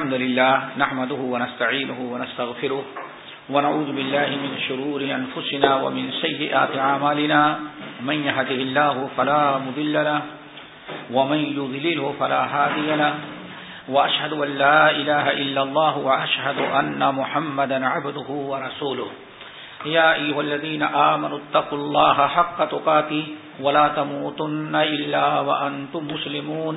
الحمد لله نحمده ونستعينه ونستغفره ونعوذ بالله من شرور أنفسنا ومن سيئات عمالنا من يهده الله فلا مذل له ومن يذلله فلا هادي له. وأشهد أن لا إله إلا الله وأشهد أن محمدا عبده ورسوله. يا أيها الذين آمنوا اتقوا الله حق تقاتي ولا تموتن إلا وأنتم مسلمون.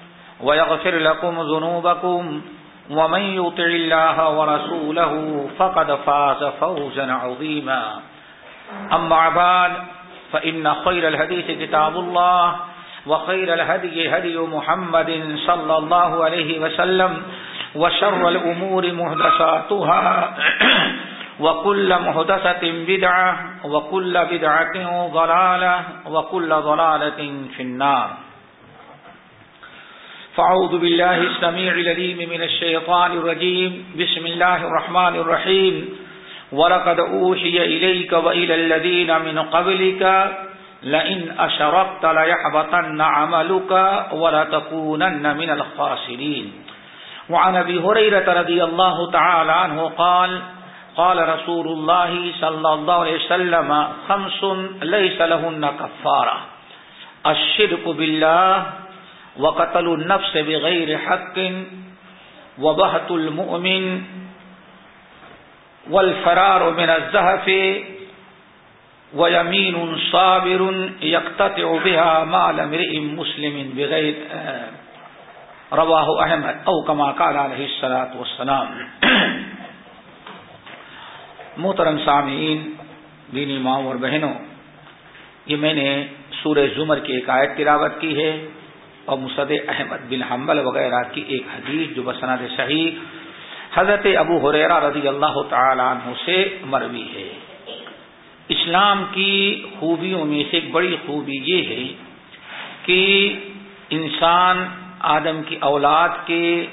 ويغفر لكم ذنوبكم ومن يطع الله ورسوله فقد فاز فوزا عظيما. أما بعد فإن خير الهديث كتاب الله وخير الهدي هدي محمد صلى الله عليه وسلم وشر الأمور مهدساتها وكل مهدسة بدعة وكل بدعة ضلالة وكل ضلالة في النار. فاعوذ بالله السميع العليم من الشيطان الرجيم بسم الله الرحمن الرحيم ولقد اوحي اليك والى الذين من قبلك لئن اشركت ليحبطن عملك ولتكونن من الخاسرين وعن ابي هريره رضي الله تعالى عنه قال قال رسول الله صلى الله عليه وسلم، خمس ليس لهن كفاره الشرك بالله وقتل النفس بغير حق وبهت المؤمن والفرار من الزهف ويمين صابر يقتطع بها مال امرئ مسلم بغير رواه احمد او كما قال عليه الصلاه والسلام. محترم سامعین، دینی ماؤں اور بہنوں، یہ میں نے سورہ زمر کی ایک آیت تلاوت کی ہے۔ اور مصد احمد بن حنبل وغیرہ کی ایک حدیث جو بسند صحیح حضرت ابو حریرہ رضی اللہ تعالی عنہ سے مروی ہے۔ اسلام کی خوبیوں میں سے ایک بڑی خوبی یہ ہے کہ انسان آدم کی اولاد کے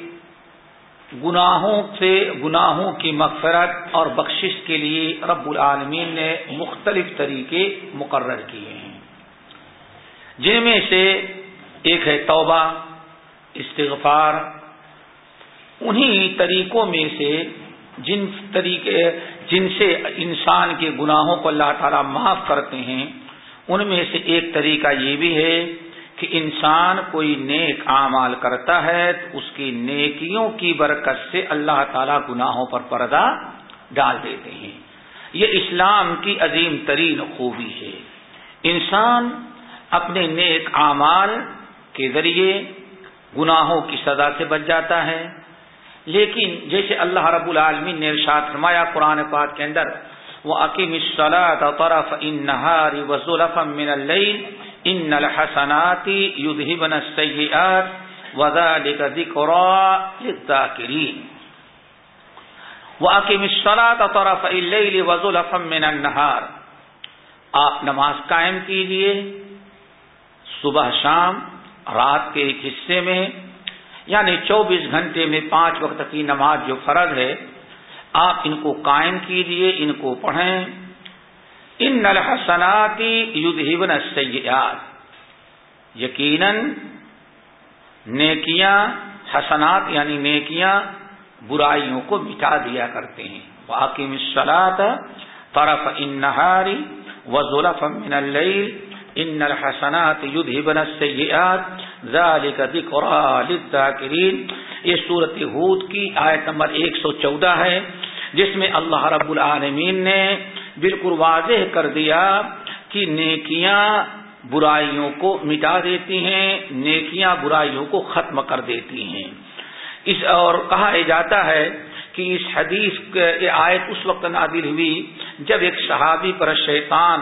گناہوں سے گناہوں کی مغفرت اور بخشش کے لیے رب العالمین نے مختلف طریقے مقرر کیے ہیں۔ جن میں سے ایک ہے توبہ، استغفار۔ انہی طریقوں میں سے جن طریقے، جن سے انسان کے گناہوں کو اللہ تعالیٰ معاف کرتے ہیں، ان میں سے ایک طریقہ یہ بھی ہے کہ انسان کوئی نیک اعمال کرتا ہے تو اس کی نیکیوں کی برکت سے اللہ تعالیٰ گناہوں پر پردہ ڈال دیتے ہیں۔ یہ اسلام کی عظیم ترین خوبی ہے۔ انسان اپنے نیک اعمال کے ذریعے گناہوں کی سزا سے بچ جاتا ہے۔ لیکن جیسے اللہ رب العالمین نے ارشاد فرمایا قرآن پاک کے اندر وہ عقیم طرف ان نہاری وزلف من اللیل ان الحسناتی یذهبن السیئات وذلك ذکرى للذاکرین وَأَقِمِ الصَّلَاةَ طَرَفَ اللَّيْلِ وَزُلَفًا مِّنَ النَّهَارِ۔ آپ نماز قائم کیجیے۔ صبح شام رات کے ایک حصے میں یعنی چوبیس گھنٹے میں پانچ وقت کی نماز جو فرض ہے، آپ ان کو قائم کیجیے ان کو پڑھیں۔ ان الحسناتی یدھبن السیئات۔ یقیناً نیکیاں، حسنات یعنی نیکیاں برائیوں کو مٹا دیا کرتے ہیں۔ واقعی مسلاط طرف ان نہاری و من اللیل ان الحسنات یدھبن السیئات ذالک ذکرى للذاکرین۔ یہ صورت ہود کی آیت نمبر ایک سو چودہ ہے، جس میں اللہ رب العالمین نے بالکل واضح کر دیا کہ نیکیاں برائیوں کو مٹا دیتی ہیں، نیکیاں برائیوں کو ختم کر دیتی ہیں۔ اس اور کہا جاتا ہے کہ اس حدیث یہ آیت اس وقت نادل ہوئی جب ایک صحابی پر شیطان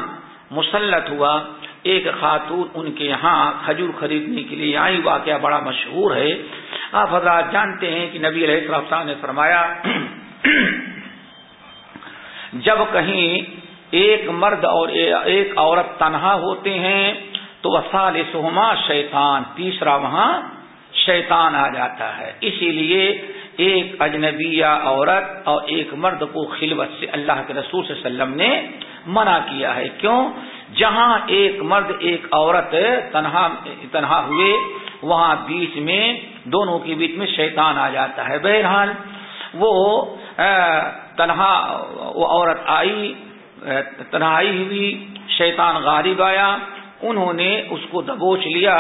مسلط ہوا۔ ایک خاتون ان کے یہاں کھجور خریدنے کے لیے آئی واقعہ بڑا مشہور ہے۔ آپ حضرات جانتے ہیں کہ نبی علیہ السلام نے فرمایا، جب کہیں ایک مرد اور ایک عورت تنہا ہوتے ہیں، تو وسال سہما شیطان تیسرا وہاں شیطان آ جاتا ہے۔ اسی لیے ایک اجنبیہ عورت اور ایک مرد کو خلوت سے اللہ کے رسول صلی اللہ علیہ وسلم نے منع کیا ہے۔ کیوں؟ جہاں ایک مرد، ایک عورت تنہا تنہا ہوئے، وہاں بیچ میں دونوں کے بیچ میں شیطان آ جاتا ہے۔ بہرحال وہ تنہا، وہ عورت آئی تنہائی ہوئی، شیطان غالب آیا، انہوں نے اس کو دبوچ لیا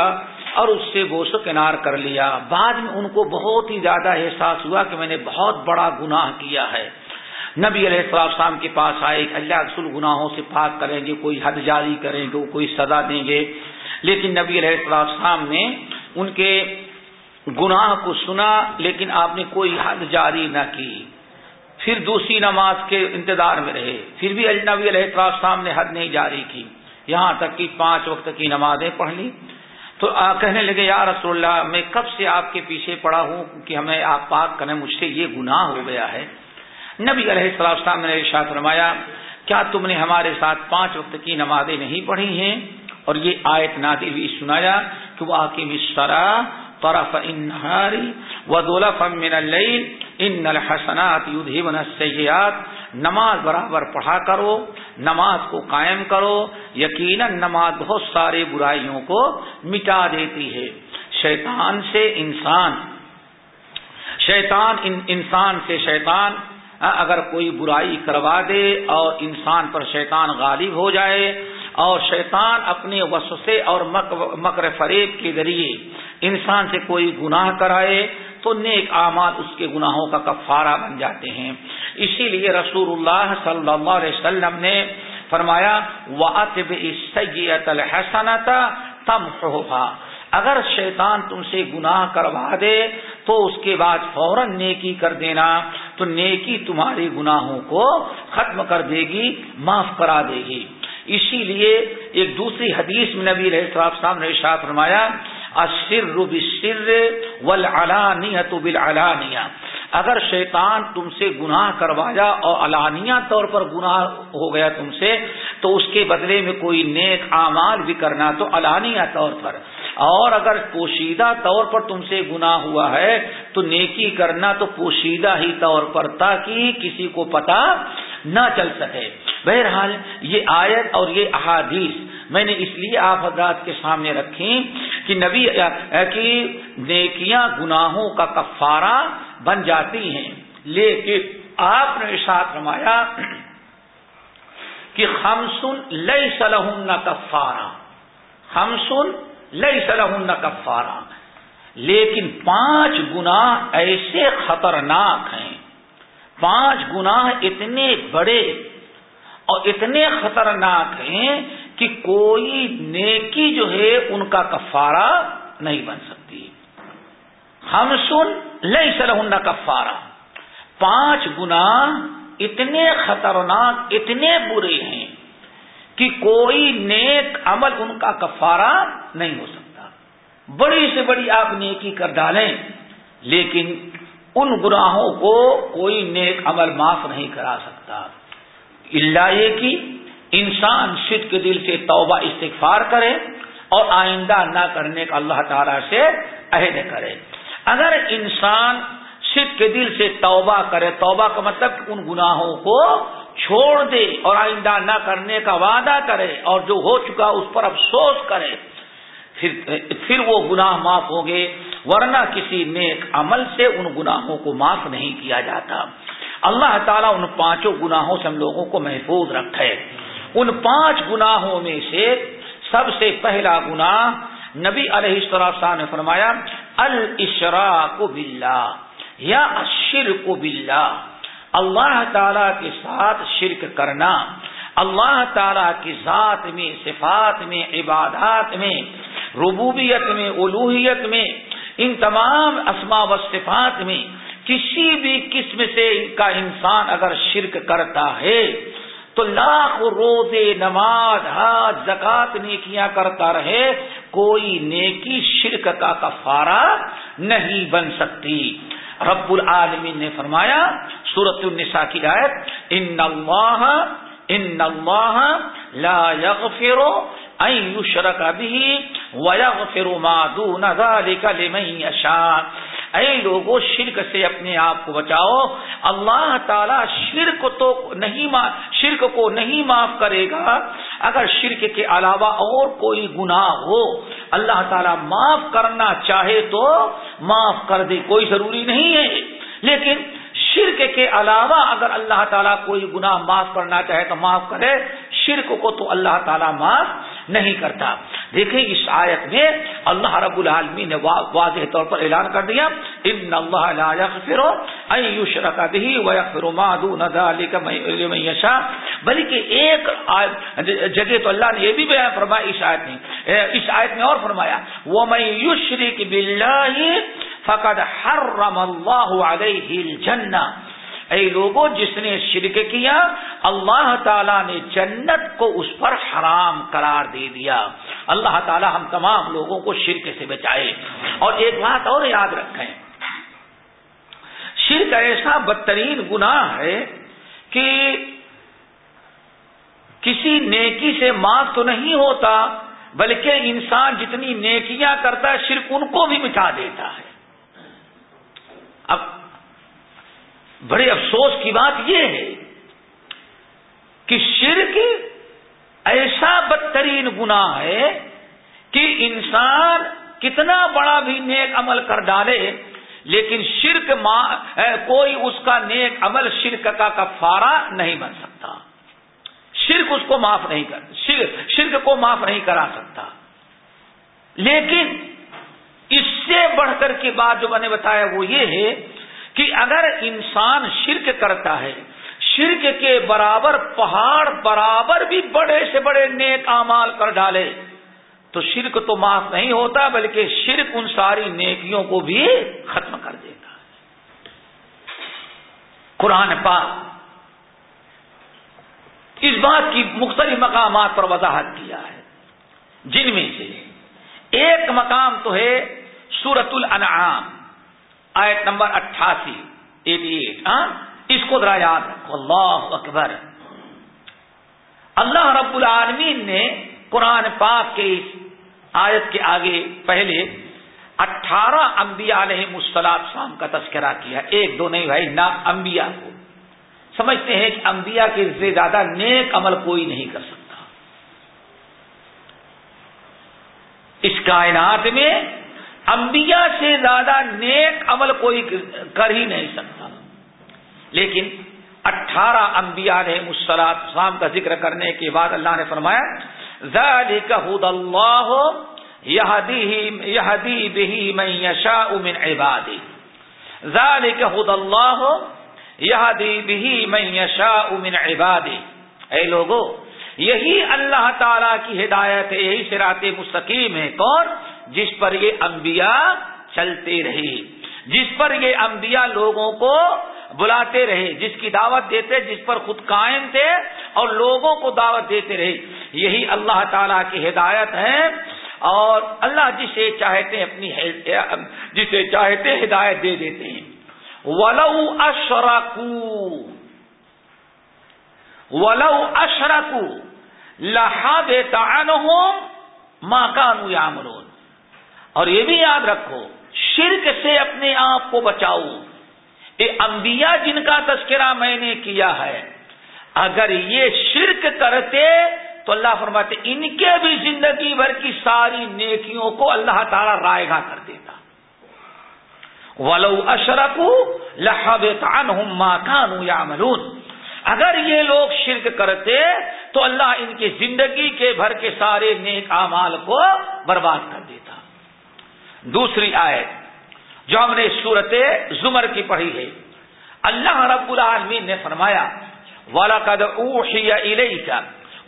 اور اس سے گوشت کنار کر لیا۔ بعد میں ان کو بہت ہی زیادہ احساس ہوا کہ میں نے بہت بڑا گناہ کیا ہے۔ نبی علیہ السلام کے پاس آئے، کہ اللہ رسول گناہوں سے پاک کریں گے، کوئی حد جاری کریں گے، کوئی سزا دیں گے۔ لیکن نبی علیہ السلام نے ان کے گناہ کو سنا، لیکن آپ نے کوئی حد جاری نہ کی۔ پھر دوسری نماز کے انتظار میں رہے۔ پھر بھی نبی علیہ السلام نے حد نہیں جاری کی۔ یہاں تک کہ پانچ وقت کی نمازیں پڑھ لی۔ تو کہنے لگے، یا رسول اللہ، میں کب سے آپ کے پیچھے پڑا ہوں کہ ہمیں آپ پاک کریں، مجھ سے یہ گناہ ہو گیا ہے۔ نبی علیہ السلام نے ارشاد فرمایا، کیا تم نے ہمارے ساتھ پانچ وقت کی نمازیں نہیں پڑھی ہیں؟ اور یہ آیت نادی بھی سنایا کہ وہ آکیم سرا طرف انہاری و دولف من اللیل، ان الحسنات یدھبن السیئات، نماز برابر پڑھا کرو، نماز کو قائم کرو، یقیناً نماز بہت سارے برائیوں کو مٹا دیتی ہے۔ شیطان سے انسان، شیطان ان انسان سے شیطان ہاں، اگر کوئی برائی کروا دے اور انسان پر شیطان غالب ہو جائے اور شیطان اپنے وسوسے اور مکر فریب کے ذریعے انسان سے کوئی گناہ کرائے تو نیک اعمال اس کے گناہوں کا کفارہ بن جاتے ہیں۔ اسی لیے رسول اللہ صلی اللہ علیہ وسلم نے فرمایا تم اگر شیطان تم سے گناہ کروا دے تو اس کے بعد فوراً نیکی کر دینا، تو نیکی تمہارے گناہوں کو ختم کر دے گی، معاف کرا دے گی۔ اسی لیے ایک دوسری حدیث میں نبی رہے صاحب صاحب نے ارشاد فرمایا اشر بالسر والعلانیہ بالعلانیہ۔ اگر شیطان تم سے گناہ کروایا اور علانیہ طور پر گناہ ہو گیا تم سے، تو اس کے بدلے میں کوئی نیک اعمال بھی کرنا تو علانیہ طور پر۔ اور اگر پوشیدہ طور پر تم سے گناہ ہوا ہے تو نیکی کرنا تو پوشیدہ ہی طور پر تاکہ کسی کو پتا نہ چل سکے۔ بہرحال یہ آیت اور یہ احادیث میں نے اس لیے آپ حضرات کے سامنے رکھی کہ نبی کی نیکیاں گناہوں کا کفارہ بن جاتی ہیں۔ لیکن آپ نے ارشاد فرمایا کہ ہم سن لئی سلح کفارہ۔ ہم سن لئی سلح کفارہ لیکن پانچ گنا ایسے خطرناک ہیں۔ پانچ گنا اتنے بڑے اور اتنے خطرناک ہیں کہ کوئی نیکی جو ہے ان کا کفارہ نہیں بن سکتی۔ ہم سن لئی سلح کفارہ پانچ گنا اتنے خطرناک، اتنے برے ہیں۔ کہ کوئی نیک عمل ان کا کفارہ نہیں ہو سکتا۔ بڑی سے بڑی آپ نیکی کر ڈالیں، لیکن ان گناہوں کو کوئی نیک عمل معاف نہیں کرا سکتا۔ اللہ یہ کہ انسان شد کے دل سے توبہ، استغفار کرے اور آئندہ نہ کرنے کا اللہ تعالی سے عہد کرے۔ اگر انسان شد کے دل سے توبہ کرے، توبہ کا مطلب ان گناہوں کو چھوڑ دے اور آئندہ نہ کرنے کا وعدہ کرے اور جو ہو چکا اس پر افسوس کرے، پھر پھر وہ گناہ معاف ہو گئے ورنہ کسی نیک عمل سے ان گناہوں کو معاف نہیں کیا جاتا۔ اللہ تعالیٰ ان پانچوں گناہوں سے ہم لوگوں کو محفوظ رکھے۔ ان پانچ گناہوں میں سے سب سے پہلا گناہ نبی علیہ السلام نے فرمایا الشرا کو بلّہ یا اشر کو بلّہ اللہ تعالی کے ساتھ شرک کرنا، اللہ تعالی کی ذات میں، صفات میں، عبادات میں، ربوبیت میں الوحیت میں، ان تمام اسما و صفات میں کسی بھی قسم سے کا انسان اگر شرک کرتا ہے، تو لاکھ روزے، نماز، حج زکات نیکیاں کرتا رہے، کوئی نیکی شرک کا کفارہ نہیں بن سکتی۔ رب العالمین نے فرمایا سورت النساء کی آیت، ان اللہ ان اللہ لا یغفر ان یشرک به ویغفر ما دون ذلك لمن یشاء. اے لوگوں شرک سے اپنے آپ کو بچاؤ۔ اللہ تعالیٰ شرک تو نہیں شرک کو نہیں معاف کرے گا۔ اگر شرک کے علاوہ اور کوئی گناہ ہو اللہ تعالیٰ معاف کرنا چاہے تو معاف کر دے کوئی ضروری نہیں ہے۔ لیکن شرک کے علاوہ اگر اللہ تعالیٰ کوئی گناہ معاف کرنا چاہے تو معاف کرے، شرک کو تو اللہ تعالیٰ معاف نہیں کرتا۔ دیکھیں اس آیت میں اللہ رب العالمین نے واضح طور پر اعلان کر دیا، ان اللہ لا یغفر ان یشرک به ویغفر ما دون ذلك لمن یشاء. بلکہ ایک جگہ تو اللہ نے یہ بھی بیان فرمایا اس آیت میں۔ اس آیت میں اور فرمایا، ومن یشرک باللہ فقد حرم اللہ علیہ الجنہ. اے لوگوں جس نے شرک کیا، اللہ تعالیٰ نے جنت کو اس پر حرام قرار دے دیا۔ اللہ تعالیٰ ہم تمام لوگوں کو شرک سے بچائے۔ اور ایک بات اور یاد رکھیں۔ شرک ایسا بدترین گناہ ہے کہ کسی نیکی سے معاف تو نہیں ہوتا، بلکہ انسان جتنی نیکیاں کرتا ہے، شرک ان کو بھی مٹا دیتا ہے۔ اب بڑے افسوس کی بات یہ ہے کہ شرک ایسا بدترین گناہ ہے کہ انسان کتنا بڑا بھی نیک عمل کر ڈالے، لیکن شرک کوئی اس کا نیک عمل شرک کا کفارہ نہیں بن سکتا۔ شرک اس کو معاف نہیں کر شرک کو معاف نہیں کرا سکتا۔ لیکن اس سے بڑھ کر کے بات جو میں نے بتایا وہ یہ ہے کہ اگر انسان شرک کرتا ہے، شرک کے برابر، پہاڑ برابر بھی بڑے سے بڑے نیک امال کر ڈالے، تو شرک تو معاف نہیں ہوتا، بلکہ شرک ان ساری نیکیوں کو بھی ختم کر دیتا ہے۔ قرآن پاک اس بات کی مختلف مقامات پر وضاحت کیا ہے۔ جن میں سے ایک مقام تو ہے سورت الانعام۔ آیت نمبر اٹھاسی، ایٹی ایٹ ہاں؟ اس کو ذرا یاد رکھو، اللہ اکبر۔ اللہ رب العالمین نے قرآن پاک کے اس آیت کے آگے پہلے اٹھارہ انبیاء علیہ مسلات شام کا تذکرہ کیا۔ ایک دو نہیں بھائی، نہ انبیاء کو۔ سمجھتے ہیں کہ انبیاء کے سے زیادہ نیک عمل کوئی نہیں کر سکتا۔ اس کائنات میں انبیاء سے زیادہ نیک عمل کوئی کر ہی نہیں سکتا۔ لیکن اٹھارہ انبیاء نے مسلات شام کا ذکر کرنے کے بعد اللہ نے فرمایا ذالک حد اللہ یہدی بہی من یشاء من عبادی ذالک حد اللہ یہدی بہی من یشاء من عبادی اے لوگو، یہی اللہ تعالی کی ہدایت ہے، یہی سرات مستقیم ہے۔ کون؟ جس پر یہ انبیاء چلتے رہے، جس پر یہ انبیاء لوگوں کو بلاتے رہے، جس کی دعوت دیتے، جس پر خود قائم تھے اور لوگوں کو دعوت دیتے رہے۔ یہی اللہ تعالی کی ہدایت ہے اور اللہ جسے چاہتے اپنی جسے چاہتے ہدایت دے دیتے ہیں۔ ولو اشرکو ولو اشرکو لہا دیتا ماں کانو یا اور یہ بھی یاد رکھو، شرک سے اپنے آپ کو بچاؤ۔ یہ انبیاء، جن کا تذکرہ میں نے کیا ہے، اگر یہ شرک کرتے تو اللہ فرماتے، ان کے بھی زندگی بھر کی ساری نیکیوں کو اللہ تعالی رائے گا کر دیتا۔ ولو اشرک لہب کانو یا اگر یہ لوگ شرک کرتے تو اللہ ان کی زندگی کے بھر کے سارے نیک امال کو برباد کر دیتا۔ دوسری آیت جو ہم نے صورت زمر کی پڑھی ہے۔ اللہ رب العالمین نے فرمایا، وَلَقَدْ أُوحِيَ إِلَيْكَ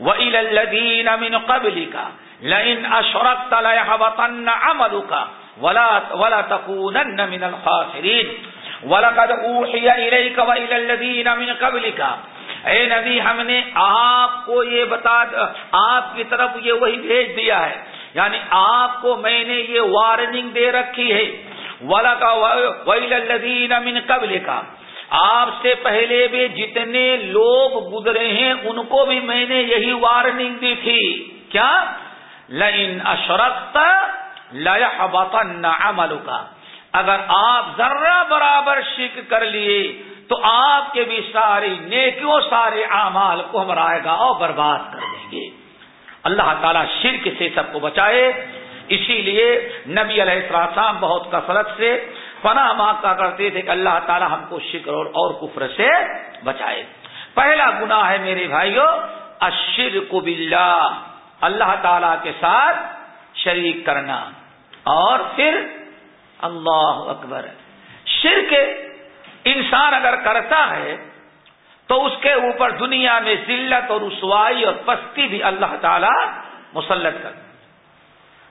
وَإِلَى الَّذِينَ مِنْ قَبْلِكَ لَئِنْ أَشْرَكْتَ لَيَحْبَطَنَّ عَمَلُكَ وَلَا وَلَا تَكُونَنَّ مِنَ الْخَاسِرِينَ وَلَقَدْ أُوحِيَ إِلَيْكَ وَإِلَى الَّذِينَ مِنْ قَبْلِكَ اے نبی، ہم نے آپ کو یہ بتا، آپ کی طرف یہ وہی بھیج دیا ہے۔ یعنی آپ کو میں نے یہ وارننگ دے رکھی ہے۔ ولا کا ویل من قبل کا آپ سے پہلے بھی جتنے لوگ گزرے ہیں، ان کو بھی میں نے یہی وارننگ دی تھی۔ کیا؟ لین اشرت عمل کا اگر آپ ذرہ برابر شک کر لیے، تو آپ کے بھی ساری نیکیوں، سارے اعمال کو ہم رائے گا اور برباد کر دیں گے۔ اللہ تعالیٰ شرک سے سب کو بچائے۔ اسی لیے نبی علیہ السلام بہت کثرت سے پناہ مانگا کرتے تھے کہ اللہ تعالیٰ ہم کو شکر اور اور کفر سے بچائے۔ پہلا گنا ہے میرے بھائیوں اشر کو اللہ تعالی کے ساتھ شریک کرنا۔ اور پھر اللہ اکبر۔ شرک انسان اگر کرتا ہے تو اس کے اوپر دنیا میں ذلت اور رسوائی اور پستی بھی اللہ تعالی مسلط کر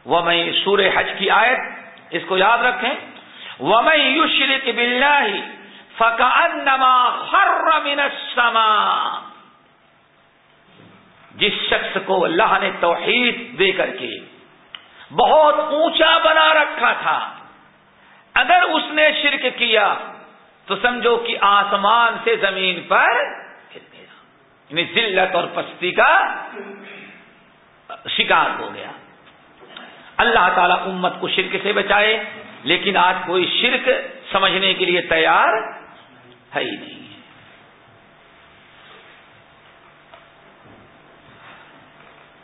وہ میں سور حج کی آیت، اس کو یاد رکھیں۔ وہ میں یو شرک بلّہ فکا من السماء۔ جس شخص کو اللہ نے توحید دے کر کے بہت اونچا بنا رکھا تھا، اگر اس نے شرک کیا تو سمجھو کہ آسمان سے زمین پر گر گیا یعنی ذلت اور پستی کا شکار ہو گیا۔ اللہ تعالی امت کو شرک سے بچائے، لیکن آج کوئی شرک سمجھنے کے لیے تیار ہے ہی نہیں۔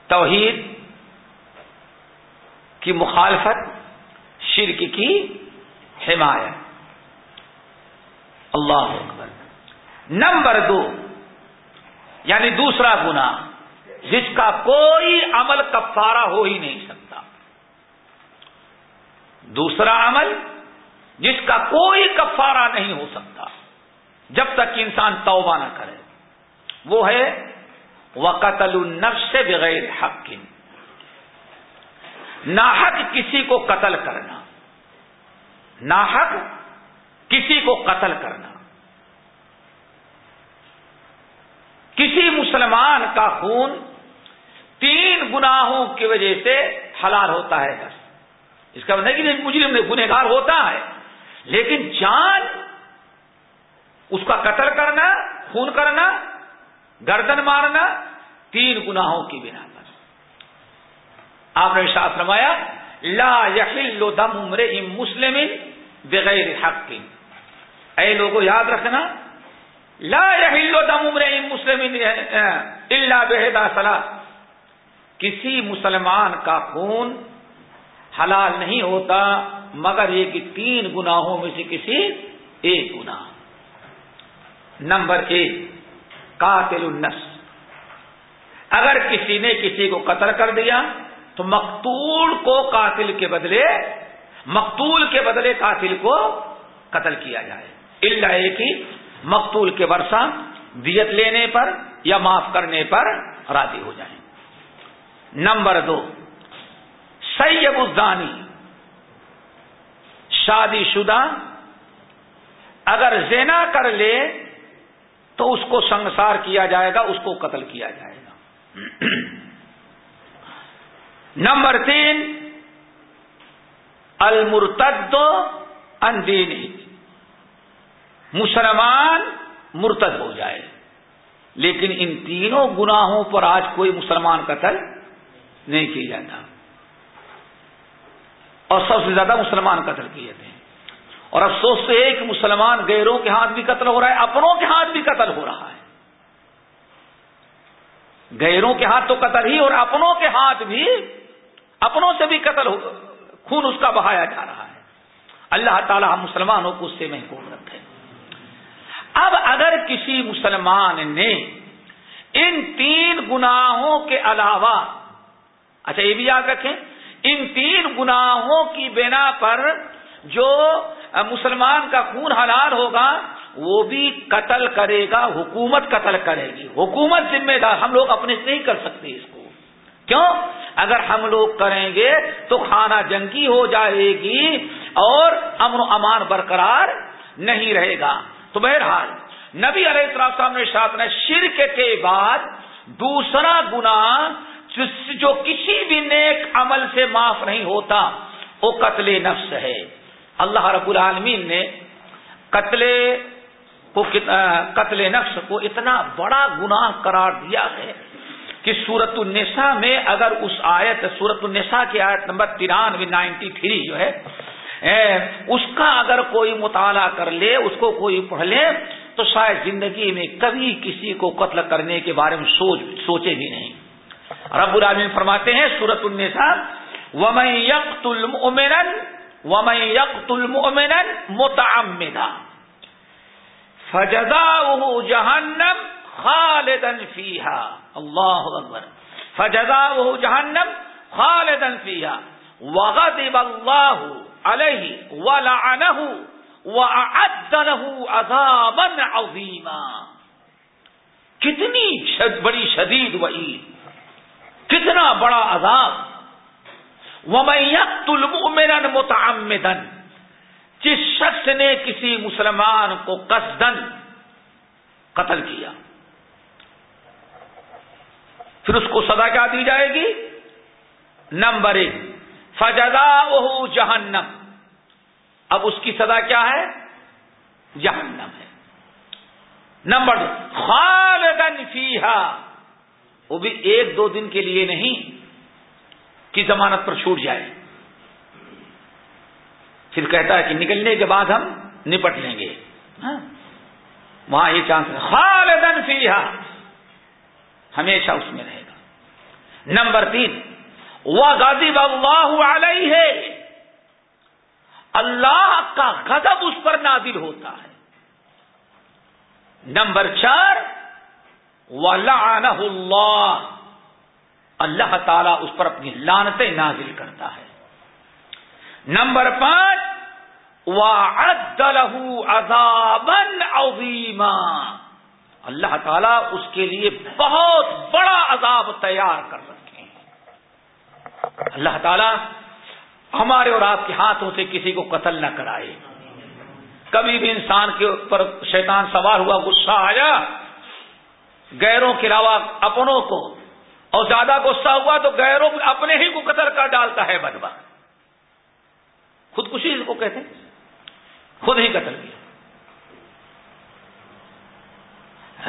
توحید کی مخالفت، شرک کی حمایت۔ اللہ اکبر۔ نمبر دو یعنی دوسرا گنا جس کا کوئی عمل کفارہ ہو ہی نہیں سکتا۔ دوسرا عمل، جس کا کوئی کفارہ نہیں ہو سکتا، جب تک انسان توبہ نہ کرے۔ وہ ہے، وقتل النفس سے بغیر حق۔ ناحق کسی کو قتل کرنا۔ ناحق کسی کو قتل کرنا۔ کسی مسلمان کا خون تین گناہوں کی وجہ سے حلال ہوتا ہے۔ بس اس کا مطلب کہ مجرم گنہگار ہوتا ہے، لیکن جان، اس کا قتل کرنا، خون کرنا، گردن مارنا، تین گناہوں کی بنا پر۔ آپ نے ساتھ روایا لا یقل دم عمر مسلم بغیر حق۔ اے لوگوں یاد رکھنا، لا یحل دم عمر مسلم اللہ بحدا صلاح۔ کسی مسلمان کا خون حلال نہیں ہوتا، مگر یہ کہ تین گناہوں میں سے کسی ایک گنا نمبر ایک، قاتل النس اگر کسی نے کسی کو قتل کر دیا، تو مقتول کو قاتل کے بدلے، مقتول کے بدلے قاتل کو قتل کیا جائے۔ اللہ ایک ہی مقتول کے ورثہ دیت لینے پر یا معاف کرنے پر راضی ہو جائیں۔ نمبر دو، سید الدانی شادی شدہ، اگر زینا کر لے تو اس کو سنسار کیا جائے گا، اس کو قتل کیا جائے گا۔ نمبر تین، المرتد اندینی مسلمان مرتد ہو جائے۔ لیکن ان تینوں گناہوں پر آج کوئی مسلمان قتل نہیں کیا جاتا۔ اور سب سے زیادہ مسلمان قتل کیے تھے اور افسوس سے ہے کہ مسلمان غیروں کے ہاتھ بھی قتل ہو رہا ہے، اپنوں کے ہاتھ بھی قتل ہو رہا ہے۔ غیروں کے ہاتھ تو قتل ہی، اور اپنوں کے ہاتھ بھی، اپنوں سے بھی قتل ہو، خون اس کا بہایا جا رہا ہے۔ اللہ تعالی ہم مسلمانوں کو اس سے محکوم رکھے اب اگر کسی مسلمان نے ان تین گناہوں کے علاوہ اچھا یہ بھی یاد رکھیں، ان تین گناہوں کی بنا پر جو مسلمان کا خون حلال ہوگا، وہ بھی قتل کرے گا، حکومت قتل کرے گی۔ حکومت ذمہ دار، ہم لوگ اپنے سے نہیں کر سکتے اس کو۔ کیوں؟ اگر ہم لوگ کریں گے تو کھانا جنگی ہو جائے گی اور امن و امان برقرار نہیں رہے گا۔ تو بہرحال، نبی علیہ السلام نے شاط نے شرک کے بعد دوسرا گنا جو کسی بھی نیک عمل سے معاف نہیں ہوتا، وہ قتل نفس ہے۔ اللہ رب العالمین نے قتل کو قتل نفس کو اتنا بڑا گناہ قرار دیا ہے کہ سورت النساء میں اگر اس آیت سورت النساء کی آیت نمبر ترانوے، نائنٹی تھری جو ہے اس کا اگر کوئی مطالعہ کر لے، اس کو کوئی پڑھ لے، تو شاید زندگی میں کبھی کسی کو قتل کرنے کے بارے میں سوچ، سوچے بھی نہیں۔ رب العالمین فرماتے ہیں سورت النساء، ومن يقتل مؤمنا، ومن يقتل مؤمنا متعمدا۔ فجزاؤه جهنم خالدا فيها۔ الله اكبر فجزاؤه جهنم خالدا فيها۔ وغضب الله عليه ولعنه واعد له عذابا عظيما کتنی شد، بڑی شدید وعید، کتنا بڑا عذاب۔ المؤمن متعمدن جس شخص نے کسی مسلمان کو قصدن قتل کیا، پھر اس کو سزا کیا دی جائے گی۔ نمبر ایک فجدا وہ جہنم۔ اب اس کی سزا کیا ہے؟ جہنم ہے۔ نمبر دو، خالدن فیہا۔ وہ بھی ایک دو دن کے لیے نہیں، کی ضمانت پر چھوٹ جائے۔ پھر کہتا ہے کہ نکلنے کے بعد ہم نپٹ لیں گے۔ ہاں؟ وہاں یہ چانس خالدن فیہا۔ ہمیشہ اس میں رہے گا۔ نمبر تین وہ غازی اللہ علیہ۔ ہے اللہ کا غضب اس پر نازل ہوتا ہے۔ نمبر چار اللہ اللہ تعالیٰ اس پر اپنی لانتیں نازل کرتا ہے۔ نمبر پانچ عذابن عظیما اللہ تعالیٰ اس کے لیے بہت بڑا عذاب تیار کر رکھے ہیں اللہ تعالیٰ ہمارے اور آپ کے ہاتھوں سے کسی کو قتل نہ کرائے۔ کبھی بھی انسان کے اوپر شیطان سوار ہوا، غصہ آیا، غیروں کے علاوہ اپنوں کو، اور زیادہ غصہ ہوا تو غیروں اپنے ہی کو قتل کر ڈالتا ہے بدبا۔ خودکشی اس کو کہتے ہیں۔ خود ہی قتل کیا۔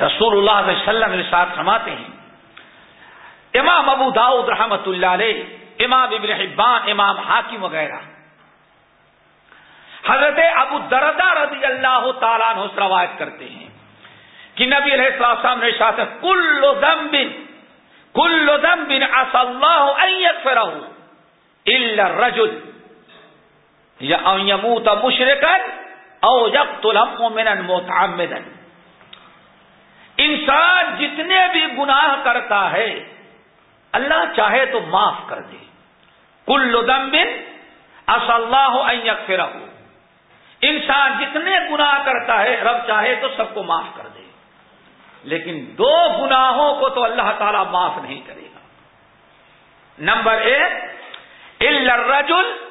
رسول اللہ علیہ وسلم ساتھ سماتے ہیں، امام ابو داؤد رحمت اللہ علیہ امام ابن حبان، امام حاکم وغیرہ۔ حضرت ابو دردہ رضی اللہ تعالیٰ عنہ روایت کرتے ہیں کہ نبی علیہ السلام نے شاہ سے کل ذنب کل ذنب عصى الله ان يغفره الا الرجل، یا ان يموت مشركا او يقتل مؤمنا متعمدا۔ انسان جتنے بھی گناہ کرتا ہے اللہ چاہے تو معاف کر دے۔ کل ذنب عصى الله ان انسان جتنے گناہ کرتا ہے، رب چاہے تو سب کو معاف کر دے۔ لیکن دو گناہوں کو تو اللہ تعالیٰ معاف نہیں کرے گا۔ نمبر ایک الرجل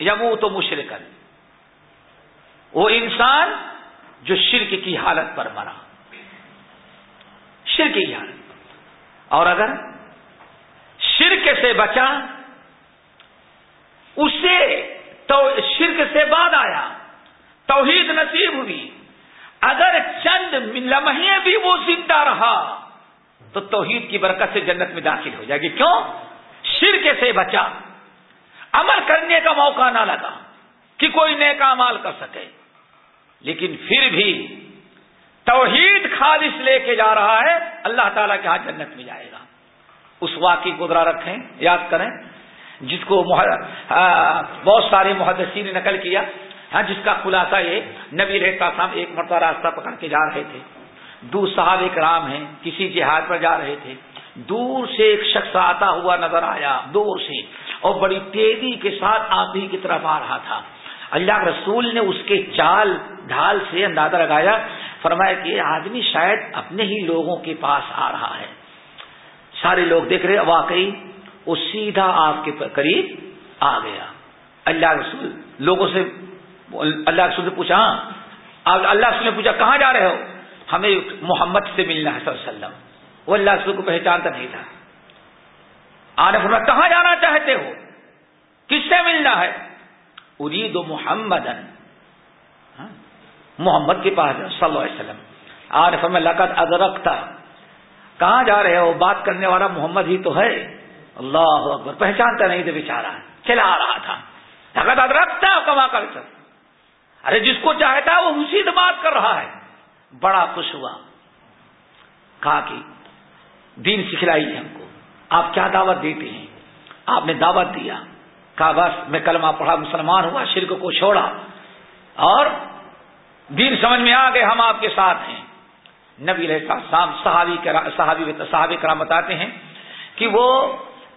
یمو تو مشرقن وہ انسان جو شرک کی حالت پر مرا۔ شرک کی حالت اور اگر شرک سے بچا، اسے تو شرک سے بعد آیا، توحید نصیب ہوئی۔ اگر چند لمحے بھی وہ زندہ رہا، تو توحید کی برکت سے جنت میں داخل ہو جائے گی۔ کیوں؟ شرک سے بچا۔ عمل کرنے کا موقع نہ لگا کہ کوئی نیک مال کر سکے۔ لیکن پھر بھی توحید خالص لے کے جا رہا ہے، اللہ تعالیٰ کے ہاتھ جنت میں جائے گا۔ اس واقعی کو ذرا رکھیں، یاد کریں۔ جس کو بہت سارے محدثین نے نقل کیا۔ ہاں جس کا خلاصہ یہ، نبی رہتا صاحب ایک مرتبہ راستہ پکڑ کے جا رہے تھے۔ دو صاحب ایک رام ہیں، کسی جہاد پر جا رہے تھے۔ دور سے ایک شخص آتا ہوا نظر آیا، دور سے، اور بڑی تیزی کے ساتھ آندھی کی طرف آ رہا تھا۔ اللہ رسول نے اس کے چال، ڈھال سے اندازہ لگایا، فرمایا کہ آدمی شاید اپنے ہی لوگوں کے پاس آ رہا ہے۔ سارے لوگ دیکھ رہے واقعی وہ سیدھا آپ کے قریب آ گیا۔ اللہ رسول، لوگوں سے اللہ رسول سے پوچھا ہاں اللہ رسول نے پوچھا، کہاں جا رہے ہو؟ ہمیں محمد سے ملنا ہے صلی اللہ علیہ وسلم۔ وہ اللہ رسول کو پہچانتا نہیں تھا۔ آنے فرمایا، کہاں جانا چاہتے ہو؟ کس سے ملنا ہے؟ ارید و محمد ہاں، محمد کے پاس صلی اللہ علیہ وسلم۔ آنے فرمایا، لقد ادرکتا کہاں جا رہے ہو؟ بات کرنے والا محمد ہی تو ہے۔ اللہ اکبر، پہچانتا نہیں تھا بیچارا چلا آ رہا تھا۔ لقد ادرکتا کما کر ارے، جس کو چاہتا ہے وہ اسی سے بات کر رہا ہے۔ بڑا خوش ہوا۔ کہا کہ دین سکھلائی ہم کو۔ آپ کیا دعوت دیتے ہیں؟ آپ نے دعوت دیا۔ کہا، بس میں کلمہ پڑھا، مسلمان ہوا، شرک کو چھوڑا۔ اور دین سمجھ میں آ گئے، ہم آپ کے ساتھ ہیں۔ نبی صحابی صحابی صحابی کرام بتاتے ہیں کہ وہ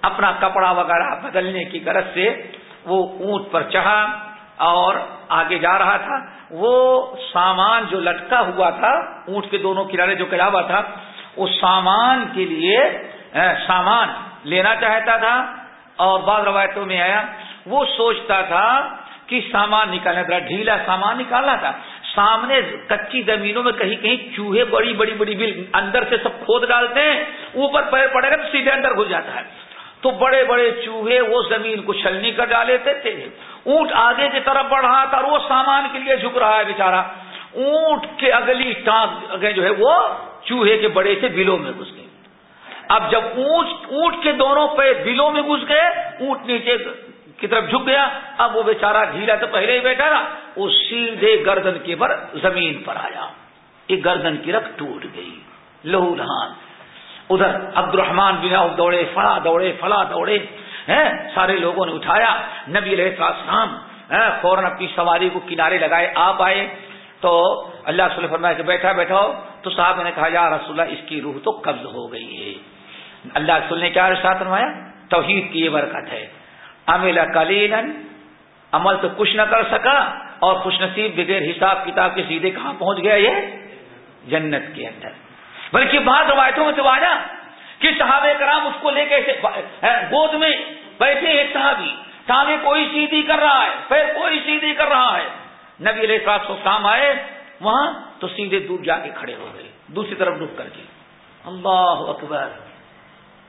اپنا کپڑا وغیرہ بدلنے کی غرض سے وہ اونٹ پر چڑھا اور آگے جا رہا تھا۔ وہ سامان جو لٹکا ہوا تھا، اونٹ کے دونوں کنارے جو کلاوا تھا، اس سامان کے لیے سامان لینا چاہتا تھا اور بعض روایتوں میں آیا، وہ سوچتا تھا کہ سامان نکالنا تھا ڈھیلا سامان نکالنا تھا۔ سامنے کچی زمینوں میں کہیں کہیں چوہے بڑی بڑی بڑی بل اندر سے سب کھود ڈالتے ہیں، اوپر پیر پڑے گا تو سیدھے اندر گھس جاتا ہے۔ تو بڑے بڑے چوہے وہ زمین کو چھلنی کر ڈالے تھے۔ اونٹ آگے کی طرف بڑھ رہا تھا اور وہ سامان کے لیے جھک رہا ہے بےچارا اونٹ کے اگلی ٹانگ جو ہے وہ چوہے کے بڑے سے بلوں میں گھس گئے۔ اب جب اونٹ اونٹ کے دونوں پہ بلوں میں گھس گئے، اونٹ نیچے کی طرف جھک گیا۔ اب وہ بےچارا ڈھیلا تو پہلے ہی بیٹھا نا وہ سیدھے گردن کے پر زمین پر آیا۔ یہ گردن کی رکھ ٹوٹ گئی۔ لہو لہان۔ ادھر عبد الرحمان بنا دوڑے فلا دوڑے فلا دوڑے۔ سارے لوگوں نے اٹھایا۔ نبی علیہ السلام فوراً اپنی سواری کو کنارے لگائے، آپ آئے۔ تو اللہ صلی فرمایا کہ بیٹھا بیٹھا تو صاحب نے کہا، یا رسول اللہ، اس کی روح تو قبض ہو گئی ہے۔ اللہ رسول نے کیا رشاط فرمایا؟ توحید کی یہ برکت ہے۔ امل کلیل عمل تو کچھ نہ کر سکا اور خوش نصیب بغیر حساب کتاب کے سیدھے کہاں پہنچ گیا یہ؟ جنت کے اندر۔ بلکہ بعض روایتوں میں تو آیا کہ صحابہ کرام اس کو لے کے گود میں بیٹھے ایک صحابی، سامنے کوئی سیدھی کر رہا ہے، پھر کوئی سیدھی کر رہا ہے۔ نبی علیہ السلام کو کام آئے، وہاں تو سیدھے دور جا کے کھڑے ہو گئے، دوسری طرف ڈوب کر کے۔ اللہ اکبر،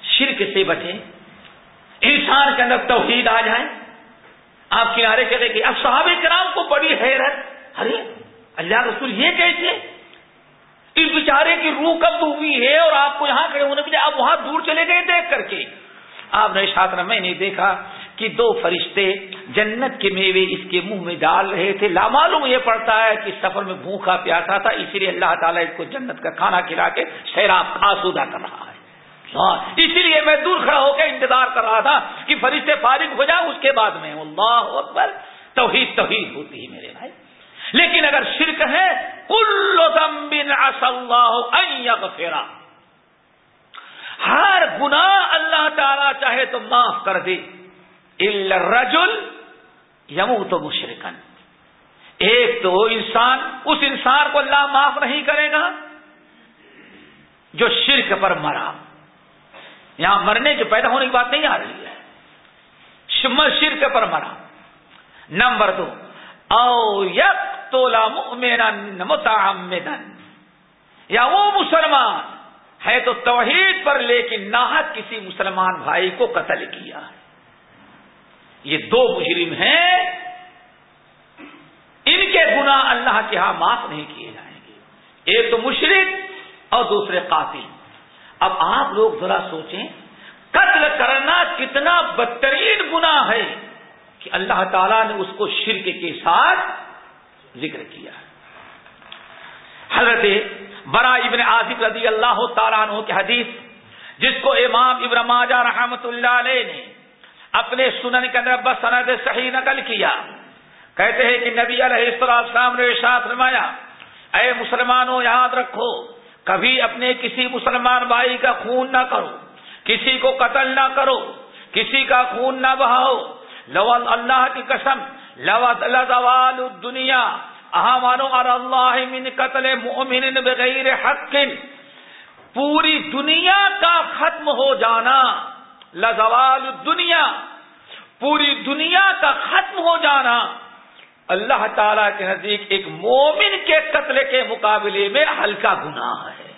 شرک سے بچے انسان کے اندر توحید آ جائے۔ آپ کنارے چلے گئے۔ اب صحابہ کرام کو بڑی حیرت۔ ارے، اللہ رسول یہ کیسے؟ اس بیچارے کی روح کب ہوئی ہے اور آپ کو یہاں کھڑے ہونے کے آپ وہاں دور چلے گئے دیکھ کر کے۔ آپ نے شاطر میں نے دیکھا کہ دو فرشتے جنت کے میوے اس کے منہ میں ڈال رہے تھے۔ لامعلوم یہ پڑتا ہے کہ سفر میں بھوکھا پیاسا تھا، اسی لیے اللہ تعالیٰ اس کو جنت کا کھانا کھلا کے شیراب آسودہ کر رہا ہے۔ اسی لیے میں دور کھڑا ہو کے انتظار کر رہا تھا کہ فرشتے فارغ ہو جائے اس کے بعد میں۔ اللہ اکبر، توحید توحید ہوتی ہے میرے بھائی۔ لیکن اگر شرک ہے، کل فیرا ہر گنا اللہ تعالی چاہے تو معاف کر دے۔ رجل یمو تو مشرقن ایک تو انسان، اس انسان کو اللہ معاف نہیں کرے گا جو شرک پر مرا۔ یہاں مرنے کے پیدا ہونے کی بات نہیں آ رہی ہے۔ شرک پر مرا۔ نمبر دو، او یک تولا یا وہ مسلمان، ہے تو توحید پر لیکن ناحت کسی مسلمان بھائی کو قتل کیا۔ یہ دو مجرم ہیں۔ ان کے گنا اللہ کے ہاں معاف نہیں کیے جائیں گے۔ ایک تو مشرق اور دوسرے قاتل۔ اب آپ لوگ ذرا سوچیں، قتل کرنا کتنا بدترین گنا ہے کہ اللہ تعالیٰ نے اس کو شرک کے ساتھ ذکر کیا حضرت برا ابن عاصف رضی اللہ تعالیٰ عنہ کی حدیث، جس کو امام ابن ماجہ رحمت اللہ علیہ نے اپنے سنن کے اندر بس سند صحیح نقل کیا، کہتے ہیں کہ نبی علیہ السلام نے ارشاد فرمایا، اے مسلمانوں، یاد رکھو کبھی اپنے کسی مسلمان بھائی کا خون نہ کرو، کسی کو قتل نہ کرو، کسی کا خون نہ بہاؤ۔ لو اللہ کی قسم لوال دنیا احمانو اللہ من قتل مؤمن بغیر حق۔ پوری دنیا کا ختم ہو جانا۔ لزوال دنیا پوری دنیا کا ختم ہو جانا۔ اللہ تعالی کے نزدیک ایک مومن کے قتل کے مقابلے میں ہلکا گناہ ہے۔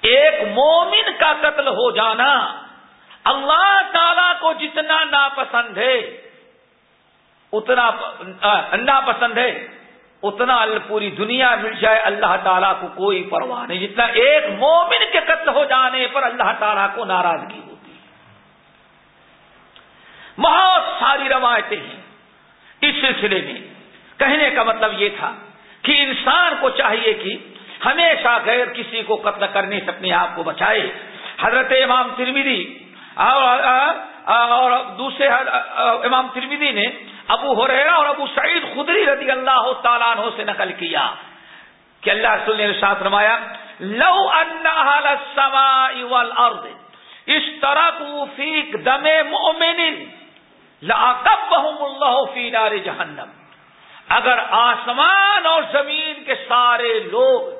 ایک مومن کا قتل ہو جانا اللہ تعالی کو جتنا ناپسند ہے، اتنا ناپسند ہے، اتنا پوری دنیا مل جائے اللہ تعالیٰ کو کوئی پرواہ نہیں۔ جتنا ایک مومن کے قتل ہو جانے پر اللہ تعالیٰ کو ناراضگی ہوتی ہے۔ بہت ساری روایتیں ہیں۔ اس سلسلے میں۔ کہنے کا مطلب یہ تھا کہ انسان کو چاہیے کہ ہمیشہ غیر کسی کو قتل کرنے سے اپنے آپ کو بچائے۔ حضرت امام ترمیدی اور دوسرے امام ترمیدی نے ابو حریرا اور ابو سعید خدری رضی اللہ تعالیٰ عنہ سے نقل کیا کہ اللہ رسول نے ساتھ رمایا لو والارض اس طرح فیق دم مومن لاقبهم اللہ فی نار جہنم اگر آسمان اور زمین کے سارے لوگ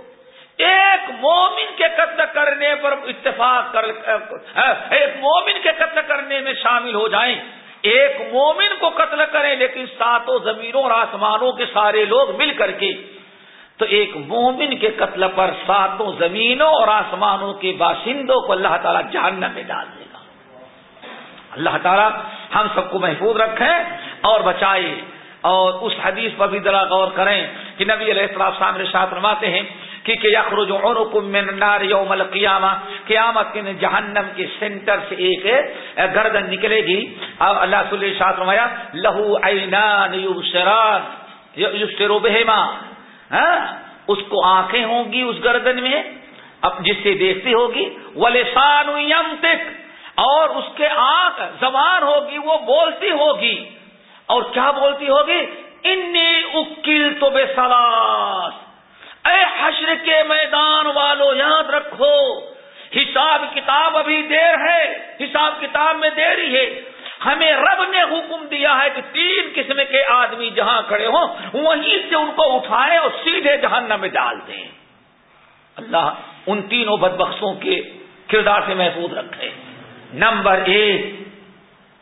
ایک مومن کے قتل کرنے پر اتفاق کر ایک مومن کے قتل کرنے میں شامل ہو جائیں، ایک مومن کو قتل کریں لیکن ساتوں زمینوں اور آسمانوں کے سارے لوگ مل کر کے، تو ایک مومن کے قتل پر ساتوں زمینوں اور آسمانوں کے باشندوں کو اللہ تعالیٰ جہنم میں ڈال دے گا۔ اللہ تعالیٰ ہم سب کو محفوظ رکھیں اور بچائے اور اس حدیث پر بھی ذرا غور کریں کہ نبی علیہ السلام سامنے شاط رواتے ہیں کہ یخرج عنکم من النار یوم القیامہ، قیامت کے جہنم کے سینٹر سے ایک گردن نکلے گی۔ اور اللہ صلی اللہ علیہ فرمایا، لہو عینان یبصران یبصروا بهما ہاں؟ اس کو آنکھیں ہوں گی اس گردن میں، اب جس سے دیکھتی ہوگی، ولسان یمتک۔ اور اس کے آنکھ زبان ہوگی، وہ بولتی ہوگی۔ اور کیا بولتی ہوگی؟ انی اکیل تو بے سلاس اے حشر کے میدان والو، یاد رکھو، حساب کتاب ابھی دیر ہے، حساب کتاب میں دیری ہے۔ ہمیں رب نے حکم دیا ہے کہ تین قسم کے آدمی جہاں کھڑے ہوں، وہیں سے ان کو اٹھائیں اور سیدھے جہنم میں ڈال دیں۔ اللہ ان تینوں بدبخشوں کے کردار سے محفوظ رکھے۔ نمبر ایک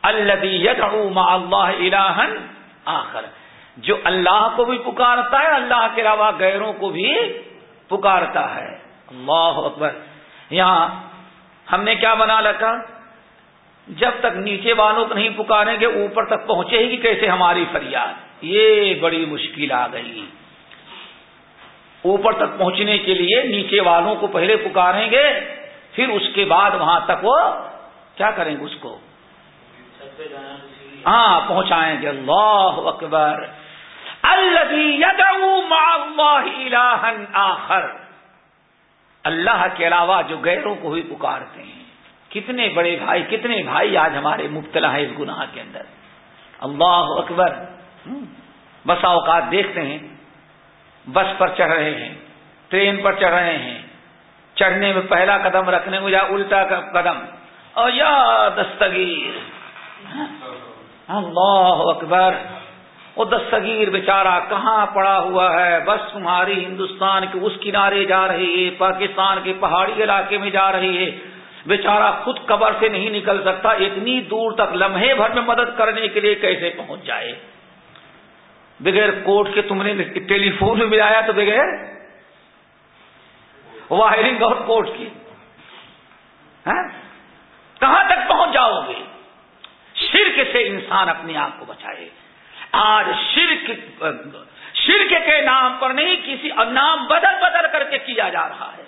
اللہ اللہ الہن آخر۔ جو اللہ کو بھی پکارتا ہے، اللہ کے علاوہ غیروں کو بھی پکارتا ہے۔ اللہ اکبر۔ یہاں ہم نے کیا بنا رکھا جب تک نیچے والوں کو نہیں پکاریں گے، اوپر تک پہنچے گی کیسے ہماری فریاد؟ یہ بڑی مشکل آ گئی۔ اوپر تک پہنچنے کے لیے نیچے والوں کو پہلے پکاریں گے، پھر اس کے بعد وہاں تک وہ کیا کریں گے اس کو؟ ہاں پہنچائیں گے۔ اللہ اکبر۔ آخر۔ اللہ کے علاوہ جو غیروں کو بھی پکارتے ہیں۔ کتنے بڑے بھائی کتنے بھائی آج ہمارے مبتلا ہے اس گناہ کے اندر۔ اللہ اکبر۔ بسا اوقات دیکھتے ہیں۔ بس پر چڑھ رہے ہیں۔ ٹرین پر چڑھ رہے ہیں۔ چڑھنے میں پہلا قدم رکھنے میں یا الٹا قدم۔ اور یا دستگیر۔ اللہ اکبر۔ وہ دستگیر بیچارہ کہاں پڑا ہوا ہے؟ بس تمہاری ہندوستان کے اس کنارے جا رہی ہے، پاکستان کے پہاڑی علاقے میں جا رہی ہے۔ بیچارہ خود قبر سے نہیں نکل سکتا، اتنی دور تک لمحے بھر میں مدد کرنے کے لیے کیسے پہنچ جائے؟ بغیر کوٹ کے تم نے ٹیلی فون میں ملایا تو بغیر؟ وائرنگ اور کوٹ کی۔ ہاں؟ کہاں تک پہنچ جاؤ گے؟ شرک سے انسان اپنے آپ کو بچائے۔ آج شرک شرک کے نام پر نہیں، کسی نام بدل بدل کر کے کیا جا رہا ہے۔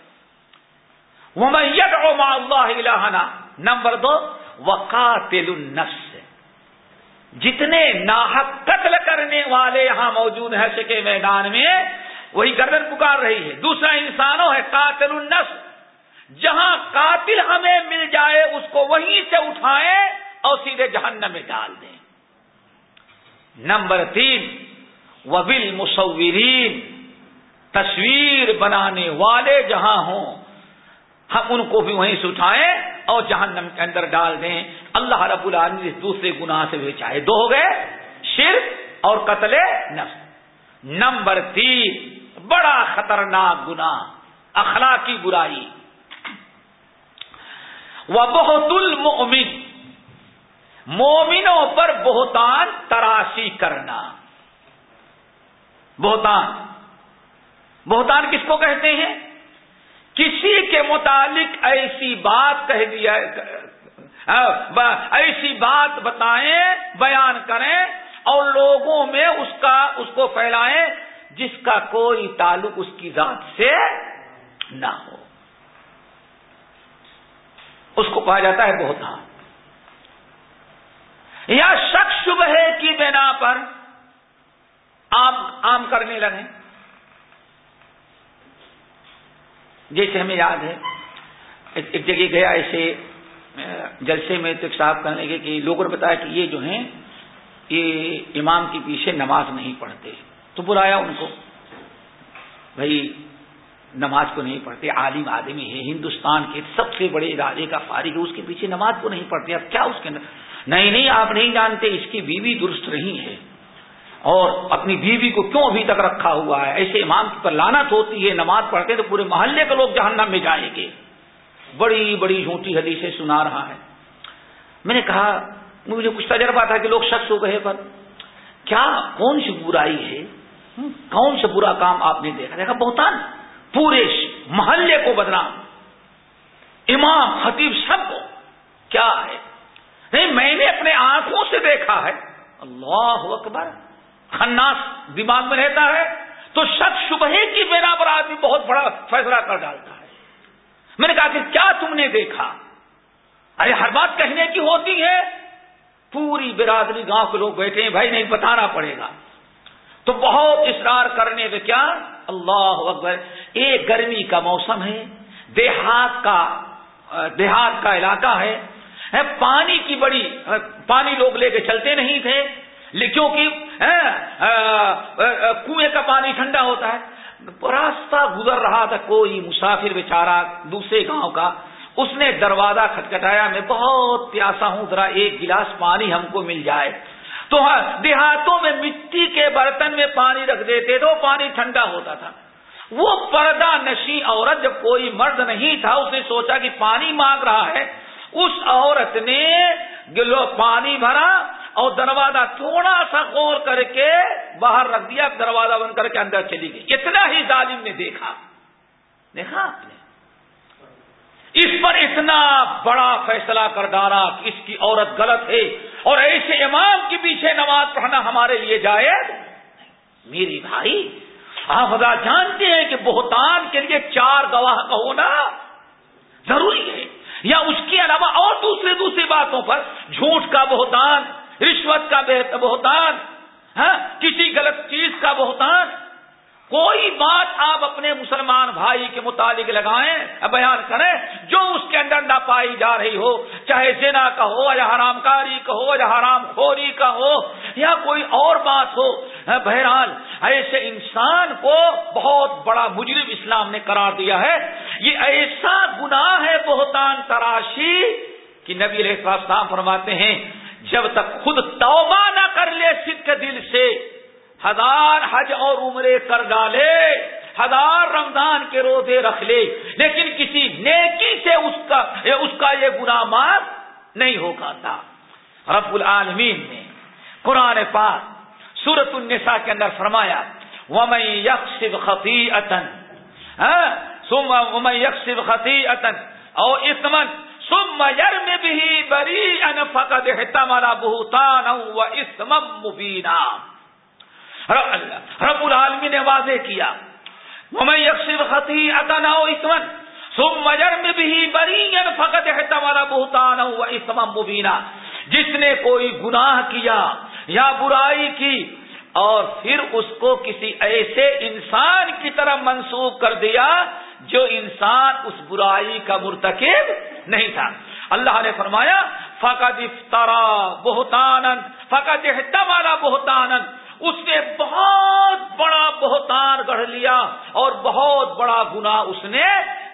وہ اللہ نمبر دو، وقاتل النفس۔ جتنے ناحق قتل کرنے والے یہاں موجود ہیں، سکے میدان میں، وہی گردن پکار رہی ہے۔ دوسرا انسانوں ہے، قاتل النفس۔ جہاں قاتل ہمیں مل جائے اس کو وہیں سے اٹھائیں اور سیدھے جہنم میں ڈال دیں۔ نمبر تین وبل مصورین تصویر بنانے والے جہاں ہوں، ہم ان کو بھی وہیں سے اٹھائیں اور جہنم کے اندر ڈال دیں۔ اللہ رب العالمین دوسرے گناہ سے بھی چاہے دو ہو گئے، شرک اور قتل نفس۔ نمبر تین، بڑا خطرناک گنا اخلاقی برائی۔ وہ بہت المؤمن۔ مومنوں پر بہتان تراشی کرنا۔ بہتان۔ بہتان کس کو کہتے ہیں؟ کسی کے متعلق ایسی بات کہہ دیا ایسی بات بتائیں، بیان کریں اور لوگوں میں اس کا، اس کو پھیلائیں جس کا کوئی تعلق اس کی ذات سے نہ ہو۔ اس کو کہا جاتا ہے بہتان یا شخص شبہ کی بنا پر عام کرنے لگے۔ جیسے ہمیں یاد ہے، ایک جگہ گیا ایسے، جلسے میں تو ایک صاحب کہنے لگے کہ لوگوں نے بتایا کہ یہ جو ہیں، یہ امام کے پیچھے نماز نہیں پڑھتے۔ تو بلایا ان کو، بھائی نماز کو نہیں پڑھتے، عالم آدمی ہے، ہندوستان کے سب سے بڑے ادارے کا فارغ ہے، اس کے پیچھے نماز کو نہیں پڑھتے، اب کیا اس کے اندر؟ نہیں نہیں، آپ نہیں جانتے، اس کی بیوی درست نہیں ہے اور اپنی بیوی کو کیوں ابھی تک رکھا ہوا ہے؟ ایسے امام پر لانت ہوتی ہے، نماز پڑھتے تو پورے محلے کے لوگ جہنم میں جائیں گے۔ بڑی بڑی جھوٹی حدیثیں سنا رہا ہے۔ میں نے کہا، مجھے کچھ تجربہ تھا کہ لوگ شخص ہو گئے پر، کیا، کون سی برائی ہے؟ کون سا برا کام آپ نے دیکھا؟ دیکھا، بہتان۔ پورے محلے کو بدنام امام خطیب سب کو۔ کیا ہے؟ نہیں، میں نے اپنے آنکھوں سے دیکھا ہے۔ اللہ اکبر۔ خناس دماغ میں رہتا ہے۔ تو شخص شبہ کی بنا پر آدمی بہت بڑا فیصلہ کر ڈالتا ہے۔ میں نے کہا کہ کیا تم نے دیکھا؟ ارے، ہر بات کہنے کی ہوتی ہے۔ پوری برادری گاؤں کے لوگ بیٹھے ہیں، بھائی، نہیں، بتانا پڑے گا۔ تو بہت اصرار کرنے میں کیا؟ اللہ اکبر۔ ایک گرمی کا موسم ہے، دیہات کا دیہات کا علاقہ ہے۔ پانی کی بڑی، پانی لوگ لے کے چلتے نہیں تھے کیونکہ کنویں کا پانی ٹھنڈا ہوتا ہے۔ راستہ گزر رہا تھا، کوئی مسافر بیچارہ دوسرے گاؤں کا، اس نے دروازہ کھٹکھٹایا، میں بہت پیاسا ہوں، ذرا ایک گلاس پانی ہم کو مل جائے۔ تو ہاں، دیہاتوں میں مٹی کے برتن میں پانی رکھ دیتے تو پانی ٹھنڈا ہوتا تھا۔ وہ پردہ نشی عورت جب کوئی مرد نہیں تھا، اس نے سوچا کہ پانی مانگ رہا ہے۔ اس عورت نے گلو پانی بھرا اور دروازہ تھوڑا سا غور کر کے باہر رکھ دیا دروازہ بند کر کے اندر چلی گئی۔ اتنا ہی ظالم نے دیکھا۔ دیکھا آپ نے؟ اس پر اتنا بڑا فیصلہ کر ڈالا کہ اس کی عورت غلط ہے اور ایسے امام کے پیچھے نماز پڑھنا ہمارے لیے جائے میری بھائی آپ خدا جانتے ہیں کہ بہتان کے لیے چار گواہ کا ہونا ضروری ہے۔ یا اس کے علاوہ اور دوسرے دوسری باتوں پر جھوٹ کا بہتان، رشوت کا بہتان ہاں کسی غلط چیز کا بہتان۔ کوئی بات آپ اپنے مسلمان بھائی کے متعلق لگائیں، بیان کریں، جو اس کے اندر نہ پائی جا رہی ہو، چاہے زنا کا ہو، یا حرام کاری کا ہو، یا حرام خوری کا ہو، یا کوئی اور بات ہو، بہرحال ایسے انسان کو بہت بڑا مجرم اسلام نے قرار دیا ہے۔ یہ ایسا گناہ ہے، بہتان تراشی، کہ نبی علیہ السلام فرماتے ہیں، جب تک خود توبہ نہ کر لے سکھ دل سے ہزار حج اور عمرے کر ڈالے، ہزار رمضان کے روزے رکھ لے، لیکن کسی نیکی سے اس کا اس کا یہ گنا معاف نہیں ہو پاتا۔ رب العالمین نے قرآن پاک سورت النساء کے اندر فرمایا، ومن یکسب خطی اتن ہاں، یکسب خطی اتن اور اسمن سم یرم بھی بری ان فقد احتمل بهتانا بہتان و اسم مبینہ رب العالمی نے واضح کیا۔ میں یکسر خطی اتنا اسمن سم مجر میں بھی بری فقط ہے تمہارا بہتان ہوا اسم مبینہ جس نے کوئی گناہ کیا یا برائی کی، اور پھر اس کو کسی ایسے انسان کی طرح منسوخ کر دیا جو انسان اس برائی کا مرتکب نہیں تھا۔ اللہ نے فرمایا فقط افطرا بہتان فقط احتمالا بہتان اس نے بہت بڑا بہتان گڑھ لیا اور بہت بڑا گنا اس نے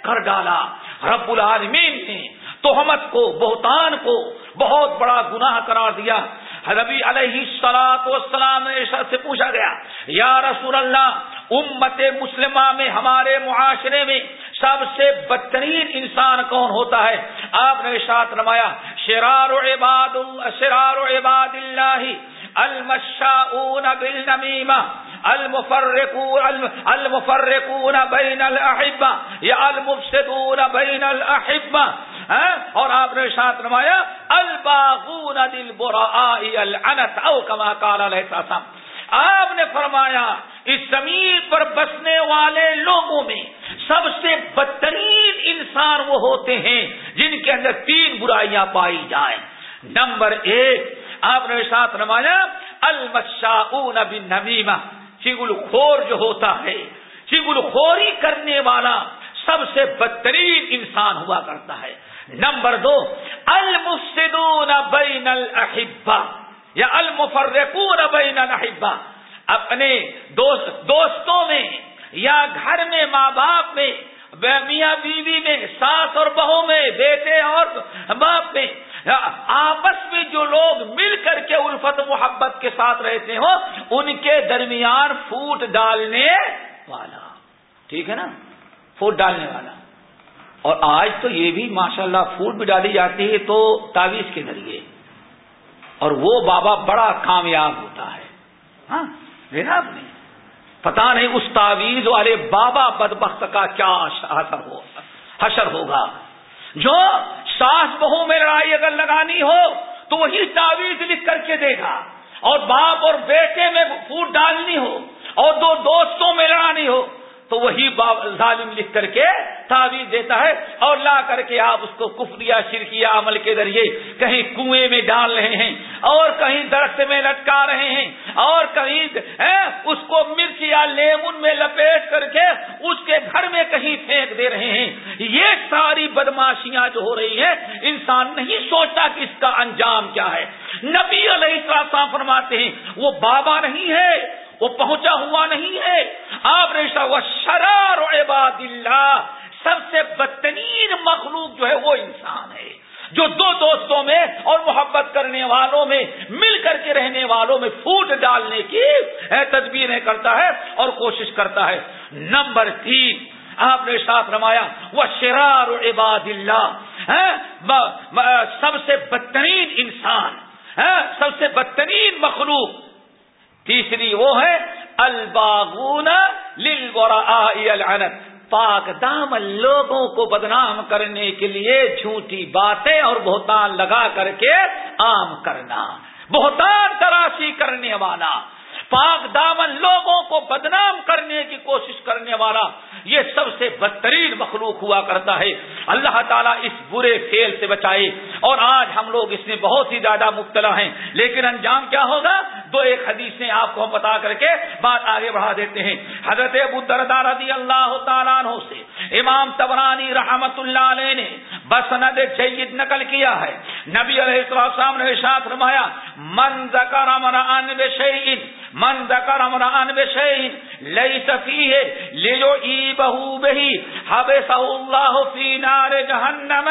کر ڈالا۔ رب العالمین نے توہمت کو، بہتان کو بہت بڑا گناہ قرار دیا۔ ربی علیہ سلاط وسلام نے سے پوچھا گیا، یا رسول اللہ، امت مسلمہ میں، ہمارے معاشرے میں سب سے بدترین انسان کون ہوتا ہے؟ آپ نے ساتھ نمایا شرار و عباد شرار و عباد اللہ۔ المشاؤون بالنمیمہ المفرقون المفرقون بین الاحبہ یا المفسدون بین الاحبہ اور آپ نے ساتھ نمایا الباغون دل برا العنت، او کما قال علیہ السلام۔ آپ نے فرمایا، اس زمین پر بسنے والے لوگوں میں سب سے بدترین انسان وہ ہوتے ہیں جن کے اندر تین برائیاں پائی جائیں۔ نمبر ایک آپ نے ساتھ رمایا المشا بن نمیما چگل خور جو ہوتا ہے چگل خوری کرنے والا سب سے بدترین انسان ہوا کرتا ہے۔ نمبر دو، المفسدون بین الاحبہ یا المفرقون بین الاحبہ اپنے دوست، دوستوں میں یا گھر میں، ماں باپ میں، میاں بیوی میں، ساس اور بہو میں، بیٹے اور باپ میں آپس میں جو لوگ مل کر کے الفت محبت کے ساتھ رہتے ہو ان کے درمیان پھوٹ ڈالنے والا۔ ٹھیک ہے نا؟ پھوٹ ڈالنے والا۔ اور آج تو یہ بھی ماشاءاللہ اللہ پھوٹ بھی ڈالی جاتی ہے تو تعویذ کے ذریعے۔ اور وہ بابا بڑا کامیاب ہوتا ہے۔ ہاں آپ نے۔ پتا نہیں اس تعویذ والے بابا بدبخت کا کیا ہو حشر ہوگا۔ جو ساس بہو میں لڑائی اگر لگانی ہو تو وہی تعویذ لکھ کر کے دے گا۔ اور باپ اور بیٹے میں پھوٹ ڈالنی ہو اور دو دوستوں میں لڑانی ہو تو وہی ظالم لکھ کر کے تعویذ دیتا ہے اور لا کر کے آپ اس کو کفریا شرکیا عمل کے ذریعے کہیں کنویں میں ڈال رہے ہیں اور کہیں درخت میں لٹکا رہے ہیں اور کہیں اس کو مرچ یا لیمن میں لپیٹ کر کے اس کے گھر میں کہیں پھینک دے رہے ہیں۔ یہ ساری بدماشیاں جو ہو رہی ہیں، انسان نہیں سوچتا کہ اس کا انجام کیا ہے۔ نبی علیہ السلام فرماتے ہیں، وہ بابا نہیں ہے وہ پہنچا ہوا نہیں ہے۔ آپ نے شرار عباد اللہ، سب سے بدترین مخلوق جو ہے وہ انسان ہے۔ جو دو دوستوں میں اور محبت کرنے والوں میں، مل کر کے رہنے والوں میں پھوٹ ڈالنے کی تدبیریں کرتا ہے اور کوشش کرتا ہے۔ نمبر تین، آپ نے ساتھ رمایا وہ شرار عباد اللہ سب سے بدترین انسان سب سے بدترین مخلوق۔ تیسری وہ ہے، الباغون العنت پاک دام لوگوں کو بدنام کرنے کے لیے جھوٹی باتیں اور بہتان لگا کر کے عام کرنا، بہتان تراشی کرنے والا۔ پاک دامن لوگوں کو بدنام کرنے کی کوشش کرنے والا۔ یہ سب سے بدترین مخلوق ہوا کرتا ہے۔ اللہ تعالیٰ اس برے فیل سے بچائے۔ اور آج ہم لوگ اس میں بہت ہی زیادہ مبتلا ہیں۔ لیکن انجام کیا ہوگا؟ دو ایک حدیثیں آپ کو ہم بتا کر کے بات آگے بڑھا دیتے ہیں۔ حضرت ابو دردار رضی اللہ تعالیٰ عنہ سے امام تبرانی رحمت اللہ علیہ نے بسند جید نقل کیا ہے۔ نبی علیہ السلام نے ارشاد فرمایا، من ذکر امران بشیء، من ذکر امران بشیء، لیس فیہ لیو ای بہو بہی، حبسہ اللہ فی نار جہنم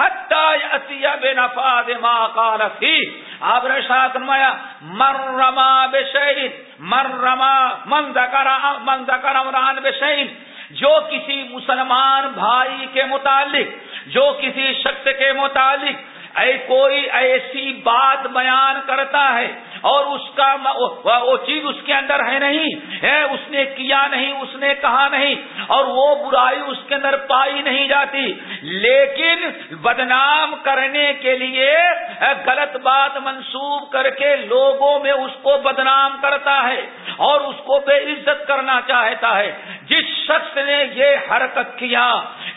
حتی یأتی ما قال فی آپ نے ارشاد بے شہید رما بشیء من رما من ذکر جو کسی مسلمان بھائی کے متعلق، جو کسی شخص کے متعلق اے کوئی ایسی بات بیان کرتا ہے اور اس کا وہ چیز اس کے اندر ہے نہیں ہے اس نے کیا نہیں، اس نے کہا نہیں، اور وہ برائی اس کے اندر پائی نہیں جاتی۔ لیکن بدنام کرنے کے لیے غلط بات منسوب کر کے لوگوں میں اس کو بدنام کرتا ہے اور اس کو بے عزت کرنا چاہتا ہے۔ جس شخص نے یہ حرکت کیا،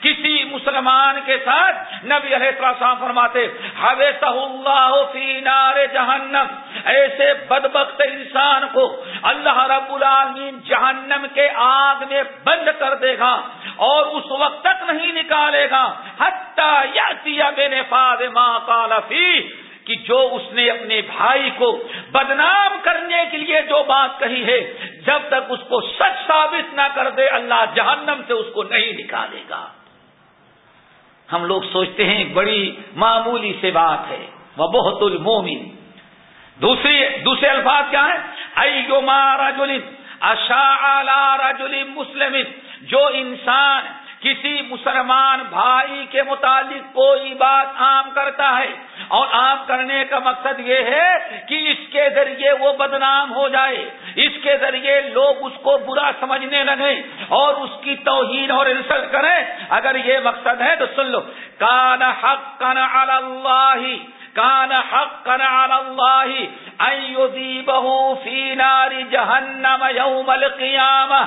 کسی مسلمان کے ساتھ نبی علیہ السلام فرماتے اللہ فی نار جہنم. ایسے بدبخت انسان کو اللہ رب العالمین جہنم کے آگ میں بند کر دے گا اور اس وقت تک نہیں نکالے گا۔ ماں فی کہ جو اس نے اپنے بھائی کو بدنام کرنے کے لیے جو بات کہی ہے، جب تک اس کو سچ ثابت نہ کر دے، اللہ جہنم سے اس کو نہیں نکالے گا۔ ہم لوگ سوچتے ہیں، بڑی معمولی سے بات ہے۔ وہ بہت المومن دوسری، دوسرے الفاظ کیا ہے ایو مارا جلم اشا مسلم جو انسان کسی مسلمان بھائی کے متعلق کوئی بات عام کرتا ہے اور عام کرنے کا مقصد یہ ہے کہ اس کے ذریعے وہ بدنام ہو جائے، اس کے ذریعے لوگ اس کو برا سمجھنے لگے اور اس کی توہین اور انسلٹ کریں۔ اگر یہ مقصد ہے تو سن لو، کان حق کن اللہ، کان حق کن اللہ بہو فی ناری جہنم یوم القیامہ۔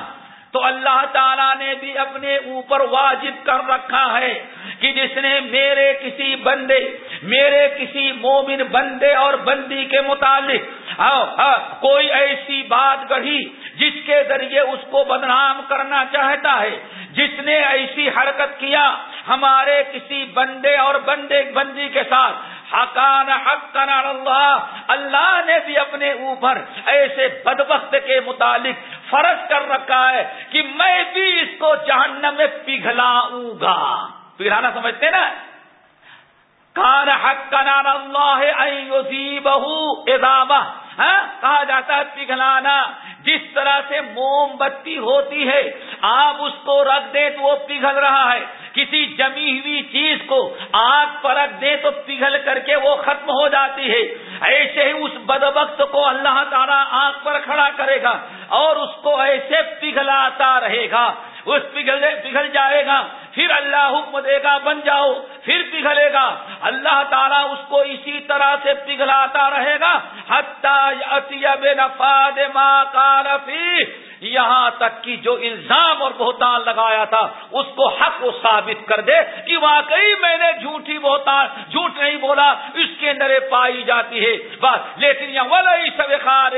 تو اللہ تعالیٰ نے بھی اپنے اوپر واجب کر رکھا ہے کہ جس نے میرے کسی بندے، میرے کسی مومن بندے اور بندی کے متعلق ہاں، ہاں، کوئی ایسی بات گڑھی جس کے ذریعے اس کو بدنام کرنا چاہتا ہے، جس نے ایسی حرکت کیا ہمارے کسی بندے اور بندے بندی کے ساتھ حقان حق اللہ اللہ نے بھی اپنے اوپر ایسے بدبخت کے متعلق فرض کر رکھا ہے کہ میں بھی اس کو جہنم میں پگھلاؤں گا۔ پگھلانا سمجھتے نا؟ کان حق کنان اللہ بہو ہاں؟ کہا جاتا ہے پگھلانا۔ جس طرح سے موم بتی ہوتی ہے، آپ اس کو رکھ دیں تو وہ پگھل رہا ہے۔ کسی جمی ہوئی چیز کو آگ پرکھ دے تو پگھل کر کے وہ ختم ہو جاتی ہے۔ ایسے ہی اس بدبخت کو اللہ تعالیٰ آگ پر کھڑا کرے گا اور اس کو ایسے پگھلاتا رہے گا۔ اس پگھل پگھل جائے گا، پھر اللہ حکم دے گا، بن جاؤ، پھر پگھلے گا۔ اللہ تعالیٰ اس کو اسی طرح سے پگھلاتا رہے گا۔ بے نفاد ماں کارفی یہاں تک کہ جو الزام اور بہتان لگایا تھا، اس کو حق و ثابت کر دے کہ واقعی میں نے جھوٹی بہتان، جھوٹ نہیں بولا، اس کے اندر پائی جاتی ہے۔ بس، لیکن یہ ولی سب خار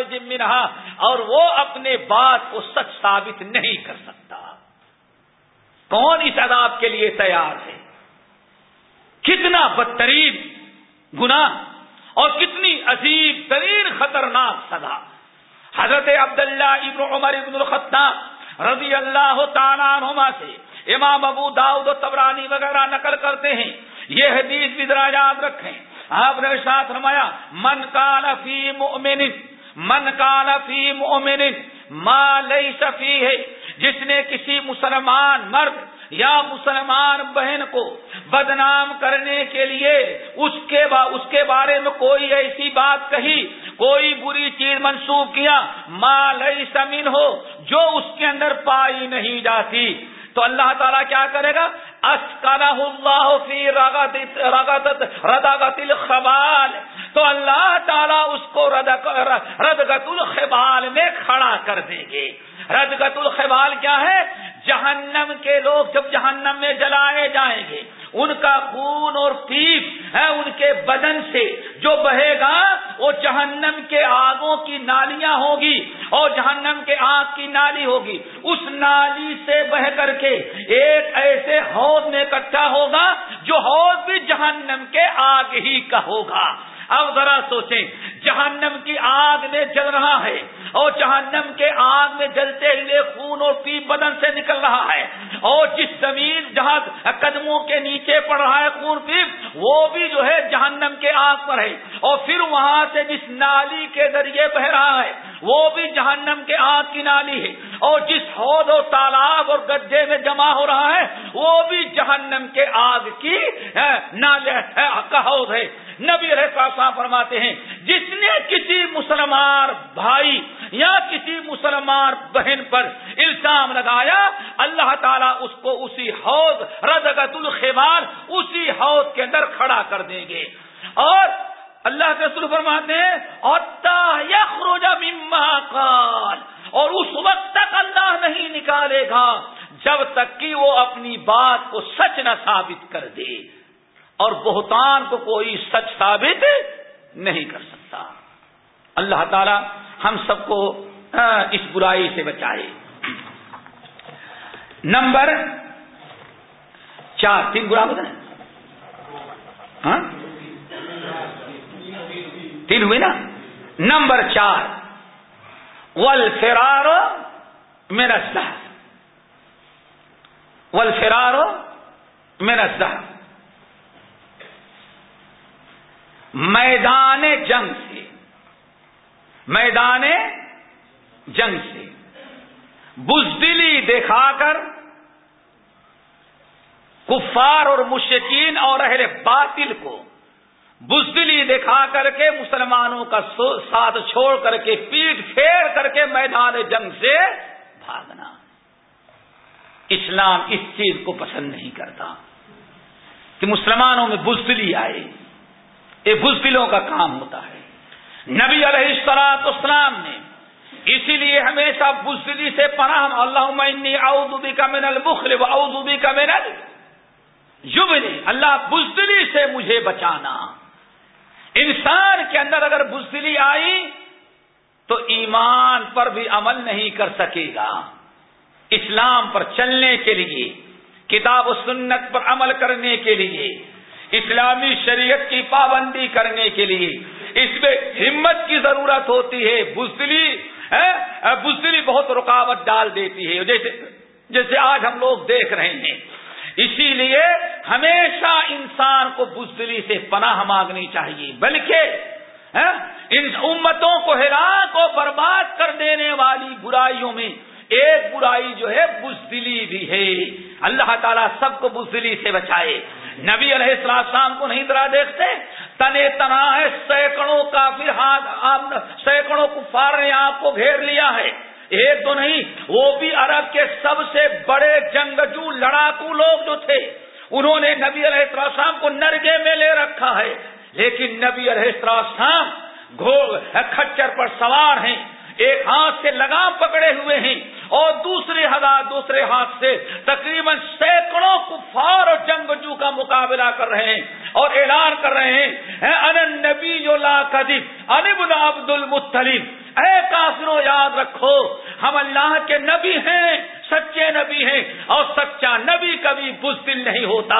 اور وہ اپنے بات کو سچ ثابت نہیں کر سکتا۔ کون اس عذاب کے لیے تیار ہے؟ کتنا بدترین گنا اور کتنی عجیب ترین خطرناک سزا۔ حضرت عبداللہ ابن عمر ابن الخطاب رضی اللہ تعالیٰ عنہما سے امام ابو داؤد و تبرانی وغیرہ نقل کرتے ہیں۔ یہ حدیث بھی ذرا یاد رکھیں۔ آپ نے ساتھ رمایا من کان فی مؤمن، من کان فی مؤمن، ما لیس فی ہے جس نے کسی مسلمان مرد یا مسلمان بہن کو بدنام کرنے کے لیے اس کے با اس کے بارے میں کوئی ایسی بات کہی، کوئی بری چیز منسوخ کیا مال سمین ہو جو اس کے اندر پائی نہیں جاتی۔ تو اللہ تعالیٰ کیا کرے گا؟ اللہ فی رداغت الخبال تو اللہ تعالیٰ اس کو ردگت الخبال میں کھڑا کر دیں گے ردگت الخبال کیا ہے؟ جہنم کے لوگ جب جہنم میں جلائے جائیں گے، ان کا خون اور پیپ ہے ان کے بدن سے، جو بہے گا، وہ جہنم کے آگوں کی نالیاں ہوگی اور جہنم کے آگ کی نالی ہوگی۔ اس نالی سے بہ کر کے ایک ایسے حوض میں اکٹھا ہوگا جو حوض بھی جہنم کے آگ ہی کا ہوگا۔ اب ذرا سوچیں، جہنم کی آگ میں جل رہا ہے اور جہنم کے آگ میں جلتے ہوئے خون اور پیپ بدن سے نکل رہا ہے اور جس زمین جہاں قدموں کے نیچے پڑ رہا ہے خون پیپ وہ بھی جو ہے جہنم کے آگ پر ہے اور پھر وہاں سے جس نالی کے ذریعے بہ رہا ہے، وہ بھی جہنم کے آگ کی نالی ہے اور جس حوض اور تالاب اور گڈھے میں جمع ہو رہا ہے، وہ بھی جہنم کے آگ کی ہاں، نالے ہاں، کا حوض ہے۔ نبی رہتا فرماتے ہیں، جس نے کسی مسلمان بھائی یا کسی مسلمان بہن پر الزام لگایا، اللہ تعالیٰ اس کو اسی حوض ردگت الخبار اسی حوض کے اندر کھڑا کر دیں گے۔ اور اللہ کے رسول فرماتے ہیں اور قال اور اس وقت تک اللہ نہیں نکالے گا، جب تک کہ وہ اپنی بات کو سچ نہ ثابت کر دے۔ اور بہتان کو کوئی سچ ثابت نہیں کر سکتا۔ اللہ تعالی ہم سب کو اس برائی سے بچائے۔ نمبر چار، تین برا بتائیں ہاں؟ تین ہوئے نا؟ نمبر چار ول فرارو میرا ول فرارو میرا میدان جنگ سے۔ میدان جنگ سے۔ بزدلی دکھا کر کفار اور مشکین اور اہل باطل کو بزدلی دکھا کر کے مسلمانوں کا ساتھ چھوڑ کر کے پیٹ پھیر کر کے میدان جنگ سے بھاگنا۔ اسلام اس چیز کو پسند نہیں کرتا کہ مسلمانوں میں بزدلی آئے۔ یہ بزدلوں کا کام ہوتا ہے۔ نبی علیہ السلاط اسلام نے اسی لیے ہمیشہ بزدلی سے پناہ اللہ اعوذ کا من البخل اعوذ کا من یبنی، اللہ بزدلی سے مجھے بچانا۔ انسان کے اندر اگر بزدلی آئی تو ایمان پر بھی عمل نہیں کر سکے گا۔ اسلام پر چلنے کے لیے، کتاب و سنت پر عمل کرنے کے لیے اسلامی شریعت کی پابندی کرنے کے لیے اس میں ہمت کی ضرورت ہوتی ہے۔ بزدلی بزدلی بہت رکاوٹ ڈال دیتی ہے۔ جیسے جیسے آج ہم لوگ دیکھ رہے ہیں۔ اسی لیے ہمیشہ انسان کو بزدلی سے پناہ مانگنی چاہیے۔ بلکہ ان امتوں کو ہلاک و برباد کر دینے والی برائیوں میں ایک برائی جو ہے، بزدلی بھی ہے۔ اللہ تعالیٰ سب کو بزدلی سے بچائے۔ نبی علیہ السلام کو نہیں طرح دیکھتے؟ تنے تنا ہے، سینکڑوں کا پھر ہاتھ سینکڑوں کفار نے آپ کو گھیر لیا ہے۔ ایک تو نہیں، وہ بھی عرب کے سب سے بڑے جنگجو لڑاکو لوگ جو تھے، انہوں نے نبی علیہ السلام کو نرگے میں لے رکھا ہے۔ لیکن نبی علیہ السلام کھچر پر سوار ہیں۔ ایک ہاتھ سے لگام پکڑے ہوئے ہیں اور دوسرے ہزار دوسرے ہاتھ سے تقریباً سینکڑوں کفار اور جنگجو کا مقابلہ کر رہے ہیں اور اعلان کر رہے ہیں ان نبی کدیب انبن عبد المطلب، اے کافرو یاد رکھو، ہم اللہ کے نبی ہیں، سچے نبی ہیں اور سچا نبی کبھی بزدل نہیں ہوتا۔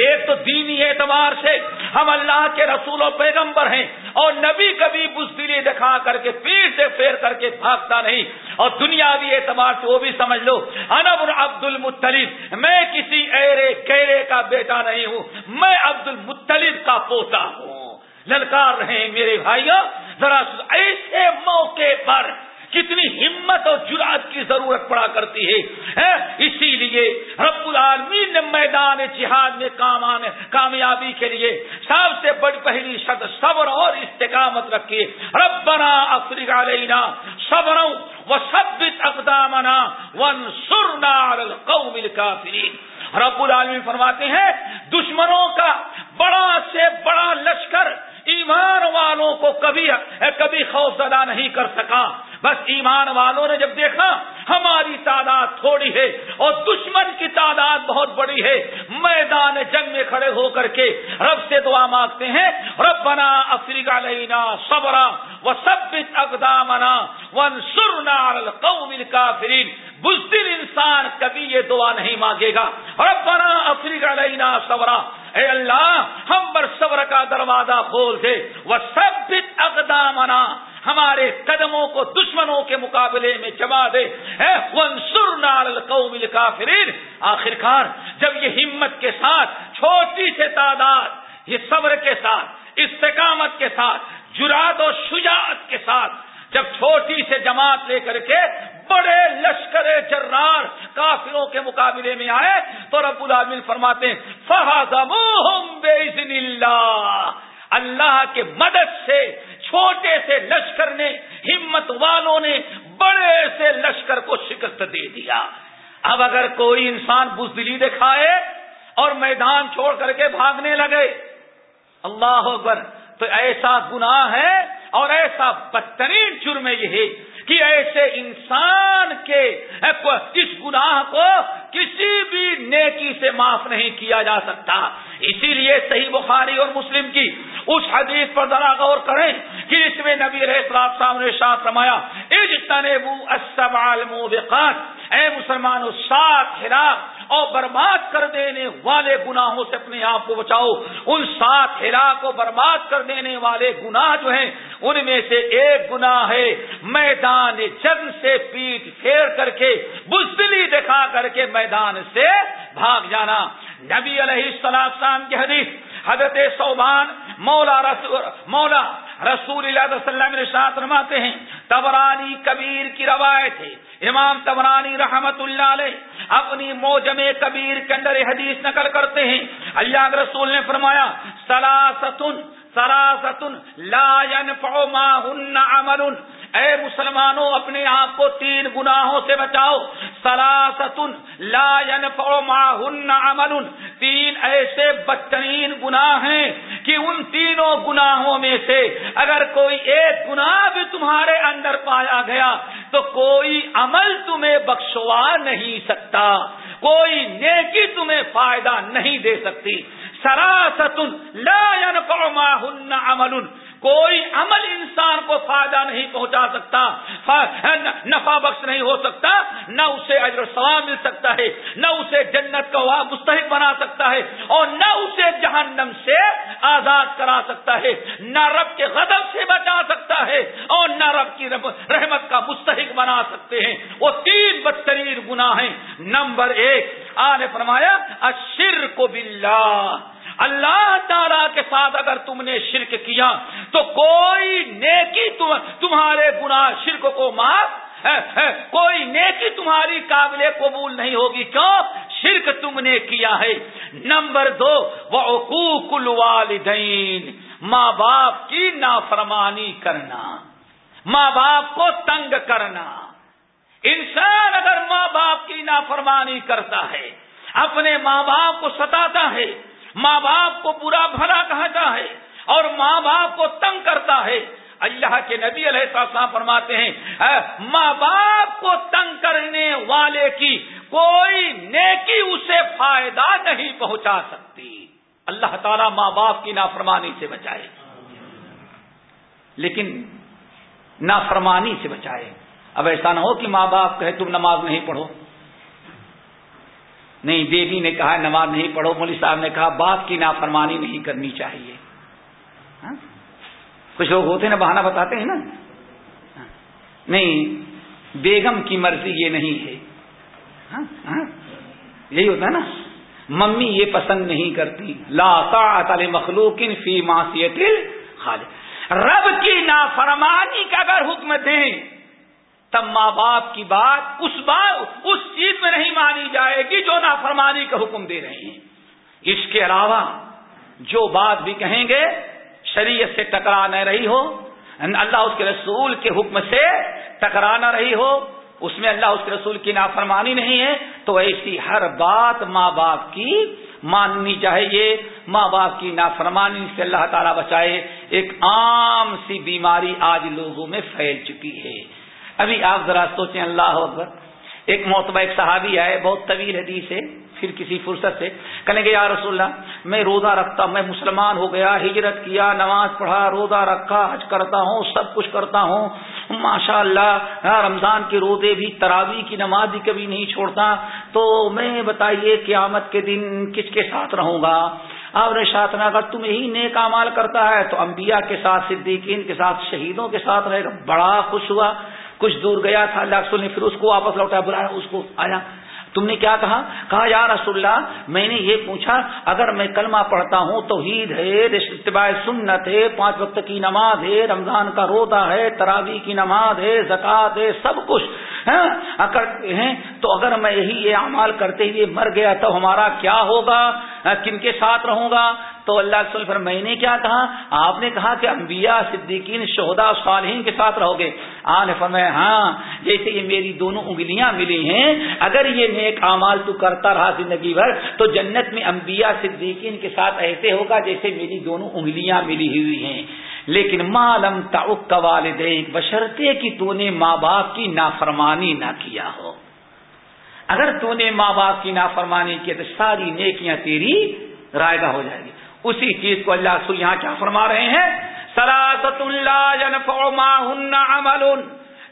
ایک تو دینی اعتبار سے ہم اللہ کے رسول و پیغمبر ہیں۔ اور نبی کبھی بزدلی دکھا کر کے پیر سے پھیر کر کے بھاگتا نہیں اور دنیاوی اعتبار سے وہ بھی سمجھ لو انب عبد المطلب میں کسی ایرے کیرے کا بیٹا نہیں ہوں، میں عبد المطلب کا پوتا ہوں۔ للکار رہے میرے بھائیوں ذرا ایسے موقع پر کتنی ہمت اور جرات کی ضرورت پڑا کرتی ہے اسی لیے رب العالمین نے میدان جہاد میں کام آنے، کامیابی کے لیے سب سے بڑی پہلی شد صبر اور استقامت رکھی۔ رب بنا افریق علینا صبر و سب اقدامنا ون سرنار قوم کافرین رب العالمین فرماتے ہیں، دشمنوں کا بڑا سے بڑا لشکر ایمان والوں کو کبھی کبھی خوف زدہ نہیں کر سکا۔ بس ایمان والوں نے جب دیکھا، ہماری تعداد تھوڑی ہے اور دشمن کی تعداد بہت بڑی ہے۔ میدان جنگ میں کھڑے ہو کر کے رب سے دعا مانگتے ہیں رب بنا افریقہ لینا صبرا و سب اقدامنا ون سرنا کافرین بزدل انسان کبھی یہ دعا نہیں مانگے گا۔ رب بنا افریقہ لینا صبرا۔ اے اللہ، ہم پر صبر کا دروازہ کھول دے۔ وہ سب اقدامنا۔ ہمارے قدموں کو دشمنوں کے مقابلے میں جما دے۔ کافرین آخرکار جب یہ ہمت کے ساتھ، چھوٹی سے تعداد، یہ صبر کے ساتھ، استقامت کے ساتھ، جرات اور شجاعت کے ساتھ جب چھوٹی سے جماعت لے کر کے بڑے لشکر جرار کافروں کے مقابلے میں آئے، تو رب العالمین فرماتے بے اللہ اللہ کے مدد سے چھوٹے سے لشکر نے، ہمت والوں نے بڑے سے لشکر کو شکست دے دیا۔ اب اگر کوئی انسان بزدلی دکھائے اور میدان چھوڑ کر کے بھاگنے لگے، اللہ اکبر، تو ایسا گناہ ہے اور ایسا بدترین جرم یہ ہے کہ ایسے انسان کے اس گناہ کو کسی بھی نیکی سے معاف نہیں کیا جا سکتا۔ اسی لیے صحیح بخاری اور مسلم کی اس حدیث پر ذرا غور کریں کہ اس میں نبی رہ صاحب نے شاہ فرمایا اے مسلمانوں، سات ہلاک اور برباد کر دینے والے گناہوں سے اپنے آپ کو بچاؤ۔ ان سات ہلاک کو برباد کر دینے والے گناہ جو ہیں، ان میں سے ایک گناہ ہے، میدان جنگ سے پیٹ پھیر کر کے، بزدلی دکھا کر کے میدان سے بھاگ جانا۔ نبی علیہ السلام کی حدیث، حضرت صوبان مولا رسول مولا رسول اللہ وسلم رشاط رماتے ہیں، تبرانی کبیر کی روایت ہے۔ امام تبرانی رحمت اللہ علیہ اپنی موجم کبیر کے اندر حدیث نقل کرتے ہیں۔ اللہ کے رسول نے فرمایا سلاستن سراستن لا ينفع ما هن عمل۔ اے مسلمانوں، اپنے آپ کو تین گناہوں سے بچاؤ۔ سراستن لا ينفع ما عمل۔ تین ایسے بدترین گناہ ہیں کہ ان تینوں گناہوں میں سے اگر کوئی ایک گناہ بھی تمہارے اندر پایا گیا، تو کوئی عمل تمہیں بخشوا نہیں سکتا۔ کوئی نیکی تمہیں فائدہ نہیں دے سکتی۔ سراست لا ينفع ما هن عمل۔ کوئی عمل انسان کو فائدہ نہیں پہنچا سکتا نفع بخش نہیں ہو سکتا، نہ اسے اجر ثواب مل سکتا ہے، نہ اسے جنت کا مستحق بنا سکتا ہے، اور نہ اسے جہنم سے آزاد کرا سکتا ہے، نہ رب کے غضب سے بچا سکتا ہے، اور نہ رب کی رحمت کا مستحق بنا سکتے ہیں۔ وہ تین بدترین گناہ ہیں نمبر ایک، آنے فرمایا اشر کو بلا اللہ تعالی کے ساتھ اگر تم نے شرک کیا تو کوئی نیکی تمہارے گناہ شرک کو معاف کوئی نیکی تمہاری قابل قبول نہیں ہوگی۔ کیوں؟ شرک تم نے کیا ہے۔ نمبر دو وہ حقوق الوالدین۔ ماں باپ کی نافرمانی کرنا۔ ماں باپ کو تنگ کرنا۔ انسان اگر ماں باپ کی نافرمانی کرتا ہے، اپنے ماں باپ کو ستاتا ہے ماں باپ کو برا بھلا کہتا ہے اور ماں باپ کو تنگ کرتا ہے۔ اللہ کے نبی علیہ السلام فرماتے ہیں ماں باپ کو تنگ کرنے والے کی کوئی نیکی اسے فائدہ نہیں پہنچا سکتی۔ اللہ تعالیٰ ماں باپ کی نافرمانی سے بچائے۔ لیکن نافرمانی سے بچائے۔ اب ایسا نہ ہو کہ ماں باپ کہے، تم نماز نہیں پڑھو۔ نہیں بیوی نے کہا، نماز نہیں پڑھو، مولوی صاحب نے کہا باپ کی نافرمانی نہیں کرنی چاہیے۔ ہاں؟ کچھ لوگ ہوتے نا، بہانہ بتاتے ہیں نا۔ ہاں؟ نہیں، بیگم کی مرضی یہ نہیں ہے۔ ہاں؟, ہاں؟ یہی ہوتا ہے نا۔ ممی یہ پسند نہیں کرتی۔ لا تعلی مخلوق فی معصیت خالق رب کی نافرمانی کا اگر حکم دیں تب ماں باپ کی بات اس بات اس چیز میں نہیں مانی جائے گی جو نافرمانی کا حکم دے رہے ہیں۔ اس کے علاوہ جو بات بھی کہیں گے، شریعت سے ٹکرا نہ رہی ہو اللہ اس کے رسول کے حکم سے ٹکرا نہ رہی ہو، اس میں اللہ اس کے رسول کی نافرمانی نہیں ہے، تو ایسی ہر بات ماں باپ کی ماننی چاہیے۔ ماں باپ کی نافرمانی سے اللہ تعالیٰ بچائے، ایک عام سی بیماری آج لوگوں میں پھیل چکی ہے۔ ابھی آپ ذرا سوچیں، اللہ اکبر۔ ایک موتبہ ایک صحابی آئے، بہت طویل حدیث ہے، پھر کسی فرصت سے۔ کہیں گے یا رسول اللہ، میں روزہ رکھتا میں مسلمان ہو گیا، ہجرت کیا، نماز پڑھا، روزہ رکھا، حج کرتا ہوں، سب کچھ کرتا ہوں۔ ماشاء اللہ رمضان کے روزے بھی تراوی کی نماز بھی کبھی نہیں چھوڑتا۔ تو میں بتائیے، قیامت کے دن کس کے ساتھ رہوں گا؟ آپ نے شاطنا اگر تم یہی نیک امال کرتا ہے، تو انبیاء کے ساتھ، صدیقین کے ساتھ، شہیدوں کے ساتھ رہے گا۔ بڑا خوش ہوا۔ کچھ دور گیا تھا، اللہ رسول نے پھر اس کو واپس لوٹایا بلایا، اس کو آیا۔ تم نے کیا کہا؟ کہا، یا رسول اللہ، میں نے یہ پوچھا، اگر میں کلمہ پڑھتا ہوں تو عید ہے، اتباع سنت ہے، پانچ وقت کی نماز ہے، رمضان کا روزہ ہے تراوی کی نماز ہے زکات ہے، سب کچھ ہیں تو اگر میں یہی یہ اعمال کرتے ہوئے مر گیا تو ہمارا کیا ہوگا؟ کن کے ساتھ رہوں گا؟ تو اللہ رسول پر میں نے کیا کہا؟ آپ نے کہا کہ انبیاء، صدیقین شہدا صالحین کے ساتھ رہو گے۔ آن فرمایا ہاں جیسے یہ میری دونوں انگلیاں ملی ہیں، اگر یہ نیک اعمال تو کرتا رہا زندگی بھر، تو جنت میں انبیاء، صدیقین کے ساتھ ایسے ہوگا جیسے میری دونوں انگلیاں ملی ہوئی ہیں۔ لیکن معلوم تعق کا والد بشرتے کی تو نے ماں باپ کی نافرمانی نہ کیا ہو۔ اگر تو نے ماں باپ کی نافرمانی کی تو ساری نیکیاں تیری رائے ہو جائے گی۔ اسی چیز کو اللہ رسول یہاں کیا فرما رہے ہیں؟ سراست اللہ عمل.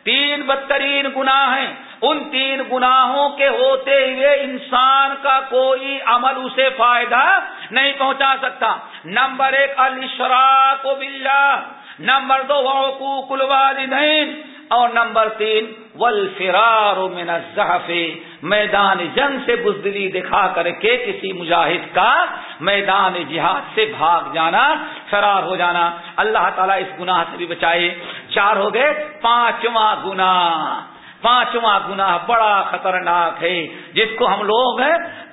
تین بدترین گناہ ہیں. ان تین گناہوں کے ہوتے ہوئے انسان کا کوئی عمل اسے فائدہ نہیں پہنچا سکتا. نمبر ایک الشراک باللہ. نمبر دو حقوق الوالدین. اور نمبر تین، والفرار من الزحف، میدان جنگ سے بزدلی دکھا کر کے کسی مجاہد کا میدان جہاد سے بھاگ جانا، فرار ہو جانا۔ اللہ تعالیٰ اس گناہ سے بھی بچائے۔ چار ہو گئے، پانچواں گنا پانچواں گنا بڑا خطرناک ہے۔ جس کو ہم لوگ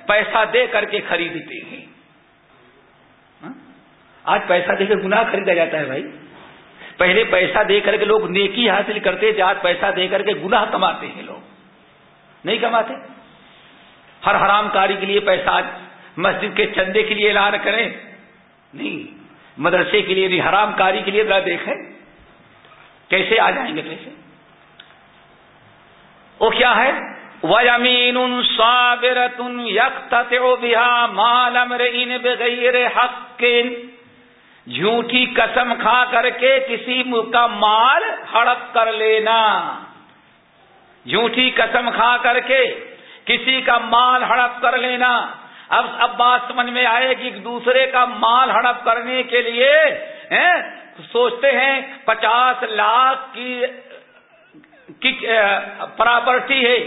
پیسہ دے کر کے خریدتے ہیں۔ ہاں؟ آج پیسہ دے کر گناہ خریدا جاتا ہے بھائی۔ پہلے پیسہ دے کر کے لوگ نیکی حاصل کرتے آج پیسہ دے کر کے گناہ کماتے ہیں لوگ۔ نہیں کماتے؟ ہر حرام کاری کے لیے پیسہ مسجد کے چندے کے لیے اعلان کریں۔ نہیں، مدرسے کے لیے نہیں، حرام کاری کے لیے ذرا دیکھیں۔ کیسے آ جائیں گے پیسے؟ وہ کیا ہے؟ وَيَمِينٌ صَابِرَةٌ يَقْتَتِعُ بِهَا مَالَ امْرِئٍ بِغَيْرِ حَقٍّ جھوٹی قسم کھا کر کے کسی کا مال ہڑپ کر لینا۔ جھوٹی قسم کھا کر کے کسی کا مال ہڑپ کر لینا۔ اب اب بات سمجھ میں آئے کہ ایک دوسرے کا مال ہڑپ کرنے کے لیے سوچتے ہیں پچاس لاکھ کی پراپرٹی ہے۔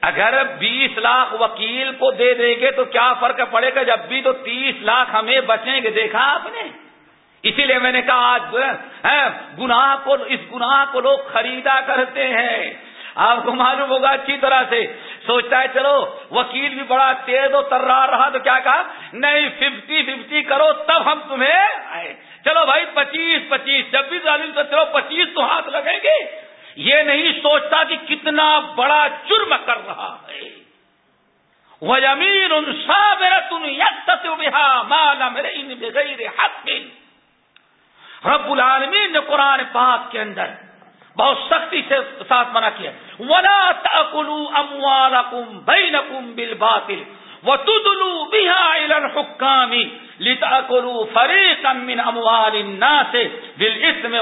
اگر بیس لاکھ وکیل کو دے دیں گے تو کیا فرق پڑے گا؟ جب بھی تو تیس لاکھ ہمیں بچیں گے۔ دیکھا آپ نے؟ اسی لیے میں نے کہا آج گناہ کو، اس گناہ کو لوگ خریدا کرتے ہیں۔ آپ کو معلوم ہوگا اچھی طرح سے۔ سوچتا ہے، چلو، وکیل بھی بڑا تیز و ترار رہا، تو کیا کہا؟ نہیں، ففٹی ففٹی کرو، تب ہم تمہیں آئے۔ چلو بھائی، پچیس پچیس، جب بھی ظالم تو چلو پچیس تو ہاتھ لگیں گے۔ یہ نہیں سوچتا کہ کتنا بڑا جرم کر رہا ہے۔ وہ امیر ان سا میرا تم یک مالا میرے ان بغیر حق۔ رب العالمین نے قرآن پاک کے اندر بہت سختی سے ساتھ منع کیا ولا تاکلو اموال کم بین کم بل باطل وہ تدلو بہا الحکام اموال سے بل اسم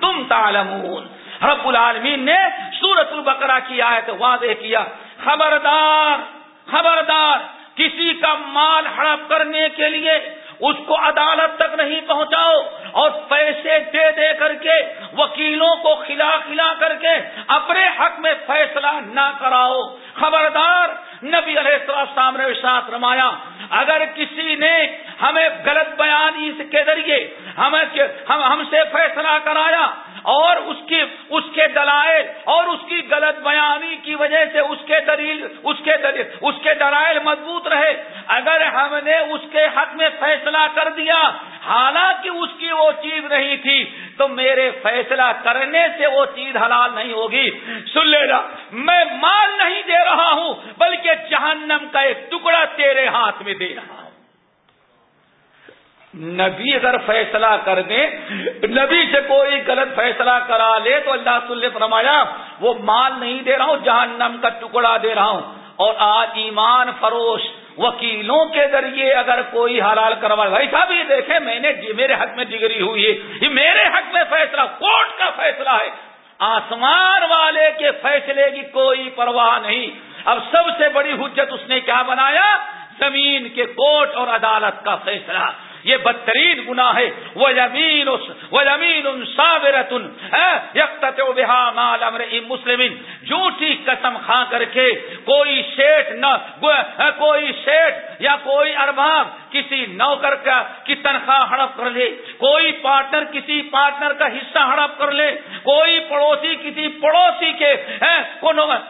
تم تالمون رب العالمین نے سورت البقرہ کی آیت واضح کیا۔ خبردار خبردار، کسی کا مال ہڑپ کرنے کے لیے اس کو عدالت تک نہیں پہنچاؤ اور پیسے دے دے کر کے وکیلوں کو کھلا کھلا کر کے اپنے حق میں فیصلہ نہ کراؤ۔ خبردار، نبی علیہ السلام نے ساتھ رمایا اگر کسی نے ہمیں غلط بیان اس کے ذریعے ہمیں ہم ہم سے فیصلہ کرایا اور اس کی اس کے دلائل اور اس کی غلط بیانی کی وجہ سے اس کے دلیل اس کے دلیل اس کے دلائل مضبوط رہے۔ اگر ہم نے اس کے حق میں فیصلہ کر دیا، حالانکہ اس کی وہ چیز نہیں تھی، تو میرے فیصلہ کرنے سے وہ چیز حلال نہیں ہوگی۔ سن لینا میں مال نہیں دے رہا ہوں، بلکہ جہنم کا ایک ٹکڑا تیرے ہاتھ میں دے رہا ہوں۔ نبی اگر فیصلہ کر دے نبی سے کوئی غلط فیصلہ کرا لے تو اللہ صلی فرمایا، وہ مال نہیں دے رہا ہوں، جہنم کا ٹکڑا دے رہا ہوں۔ اور آج ایمان فروش وکیلوں کے ذریعے اگر کوئی حلال کروا ویسا بھی دیکھے میں نے جی، میرے حق میں ڈگری ہوئی ہے، یہ میرے حق میں فیصلہ، کورٹ کا فیصلہ ہے۔ آسمان والے کے فیصلے کی کوئی پرواہ نہیں۔ اب سب سے بڑی حجت اس نے کیا بنایا؟ زمین کے کوٹ اور عدالت کا فیصلہ۔ یہ بدترین گنا ہے۔ وہ زمین وہ زمین مسلم۔ جھوٹی قسم کھا کر کے کوئی شیٹ نہ کوئی شیٹ یا کوئی ارباب کسی نوکر کا کی تنخواہ ہڑپ کر لے، کوئی پارٹنر کسی پارٹنر کا حصہ ہڑپ کر لے، کوئی پڑوسی کسی پڑوسی کے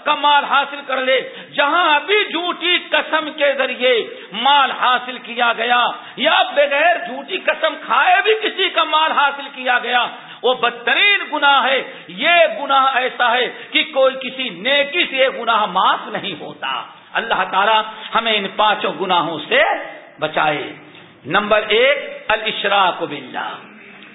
کمال حاصل کر لے۔ جہاں ابھی جھوٹی قسم کے ذریعے مال حاصل کیا گیا یا بغیر جھوٹی قسم کھائے بھی کسی کا مال حاصل کیا گیا، وہ بدترین گناہ ہے۔ یہ گناہ ایسا ہے کہ کوئی کسی نیکی سے یہ گناہ معاف نہیں ہوتا۔ اللہ تعالیٰ ہمیں ان پانچوں گناہوں سے بچائے۔ نمبر ایک الشراق باللہ۔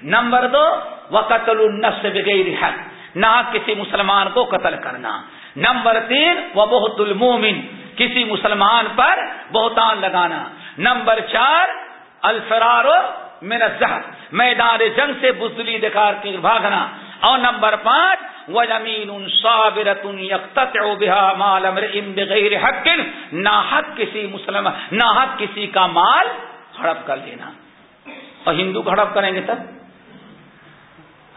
نمبر دو وہ قتل النفس بغیر حق۔ نہ کسی مسلمان کو قتل کرنا۔ نمبر تین وہ بہت المومن۔ کسی مسلمان پر بہتان لگانا۔ نمبر چار، الفرار من الزہر۔ میدان جنگ سے بزدلی دکھار کے بھاگنا۔ اور نمبر پانچ وہ زمین مال امر بغیر حق، نہ کسی مسلم، نہ کسی کا مال ہڑپ کر لینا۔ اور ہندو ہڑپ کریں گے تب؟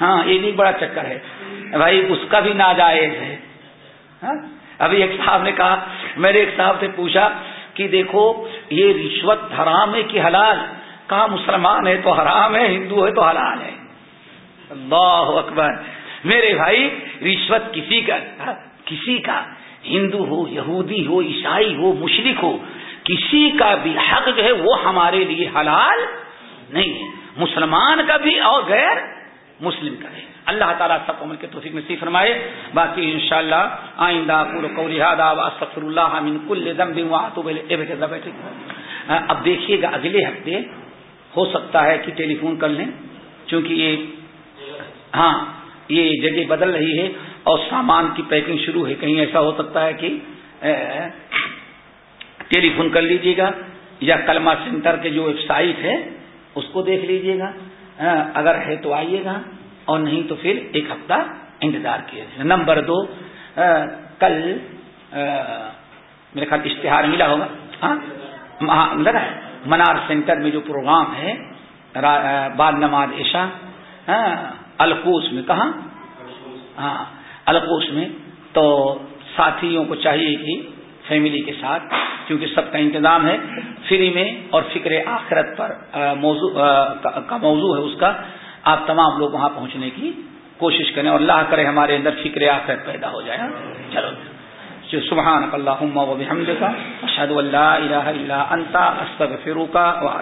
ہاں یہ بھی بڑا چکر ہے۔ بھائی، اس کا بھی ناجائز ہے۔ ہاں؟ ابھی ایک صاحب نے کہا، میں نے ایک صاحب سے پوچھا کہ دیکھو، یہ رشوت حرام ہے کہ حلال؟ کہا، مسلمان ہے تو حرام ہے، ہندو ہے تو حلال ہے۔ اللہ اکبر۔ میرے بھائی، رشوت کسی کا کسی کا ہندو ہو، یہودی ہو، عیسائی ہو مشرق ہو، کسی کا بھی حق جو ہے وہ ہمارے لیے حلال نہیں ہے۔ مسلمان کا بھی اور غیر مسلم کا بھی۔ اللہ تعالیٰ سب عمل کے توفیق نصیب فرمائے۔ باقی انشاءاللہ آئندہ اللہ من کل بیٹھے۔ اب دیکھیے گا اگلے ہفتے ہو سکتا ہے کہ ٹیلی فون کر لیں، چونکہ یہ ہاں۔ یہ جگہ بدل رہی ہے اور سامان کی پیکنگ شروع ہے۔ کہیں ایسا ہو سکتا ہے کہ ٹیلی فون کر لیجیے گا یا کلمہ سینٹر کے جو ویب سائٹ ہے، اس کو دیکھ لیجیے گا۔ اگر ہے تو آئیے گا۔ اور نہیں تو پھر ایک ہفتہ انتظار کیے نمبر دو کل میرے خیال اشتہار ملا ہوگا۔ ہاں, ہاں، لگا ہے۔ منار سینٹر میں جو پروگرام ہے بعد نماز عشاء القوس میں، کہاں؟ ہاں القوس میں۔ تو ساتھیوں کو چاہیے کہ فیملی کے ساتھ، کیونکہ سب کا انتظام ہے۔ فری میں اور فکر آخرت پر موضوع کا موضوع ہے اس کا۔ آپ تمام لوگ وہاں پہنچنے کی کوشش کریں اور اللہ کرے ہمارے اندر فکر آخرت پیدا ہو جائے۔ ہاں، چلو۔ سبحان اللہ و بحمد کا اشد اللہ الہ الا انتا استغفرک و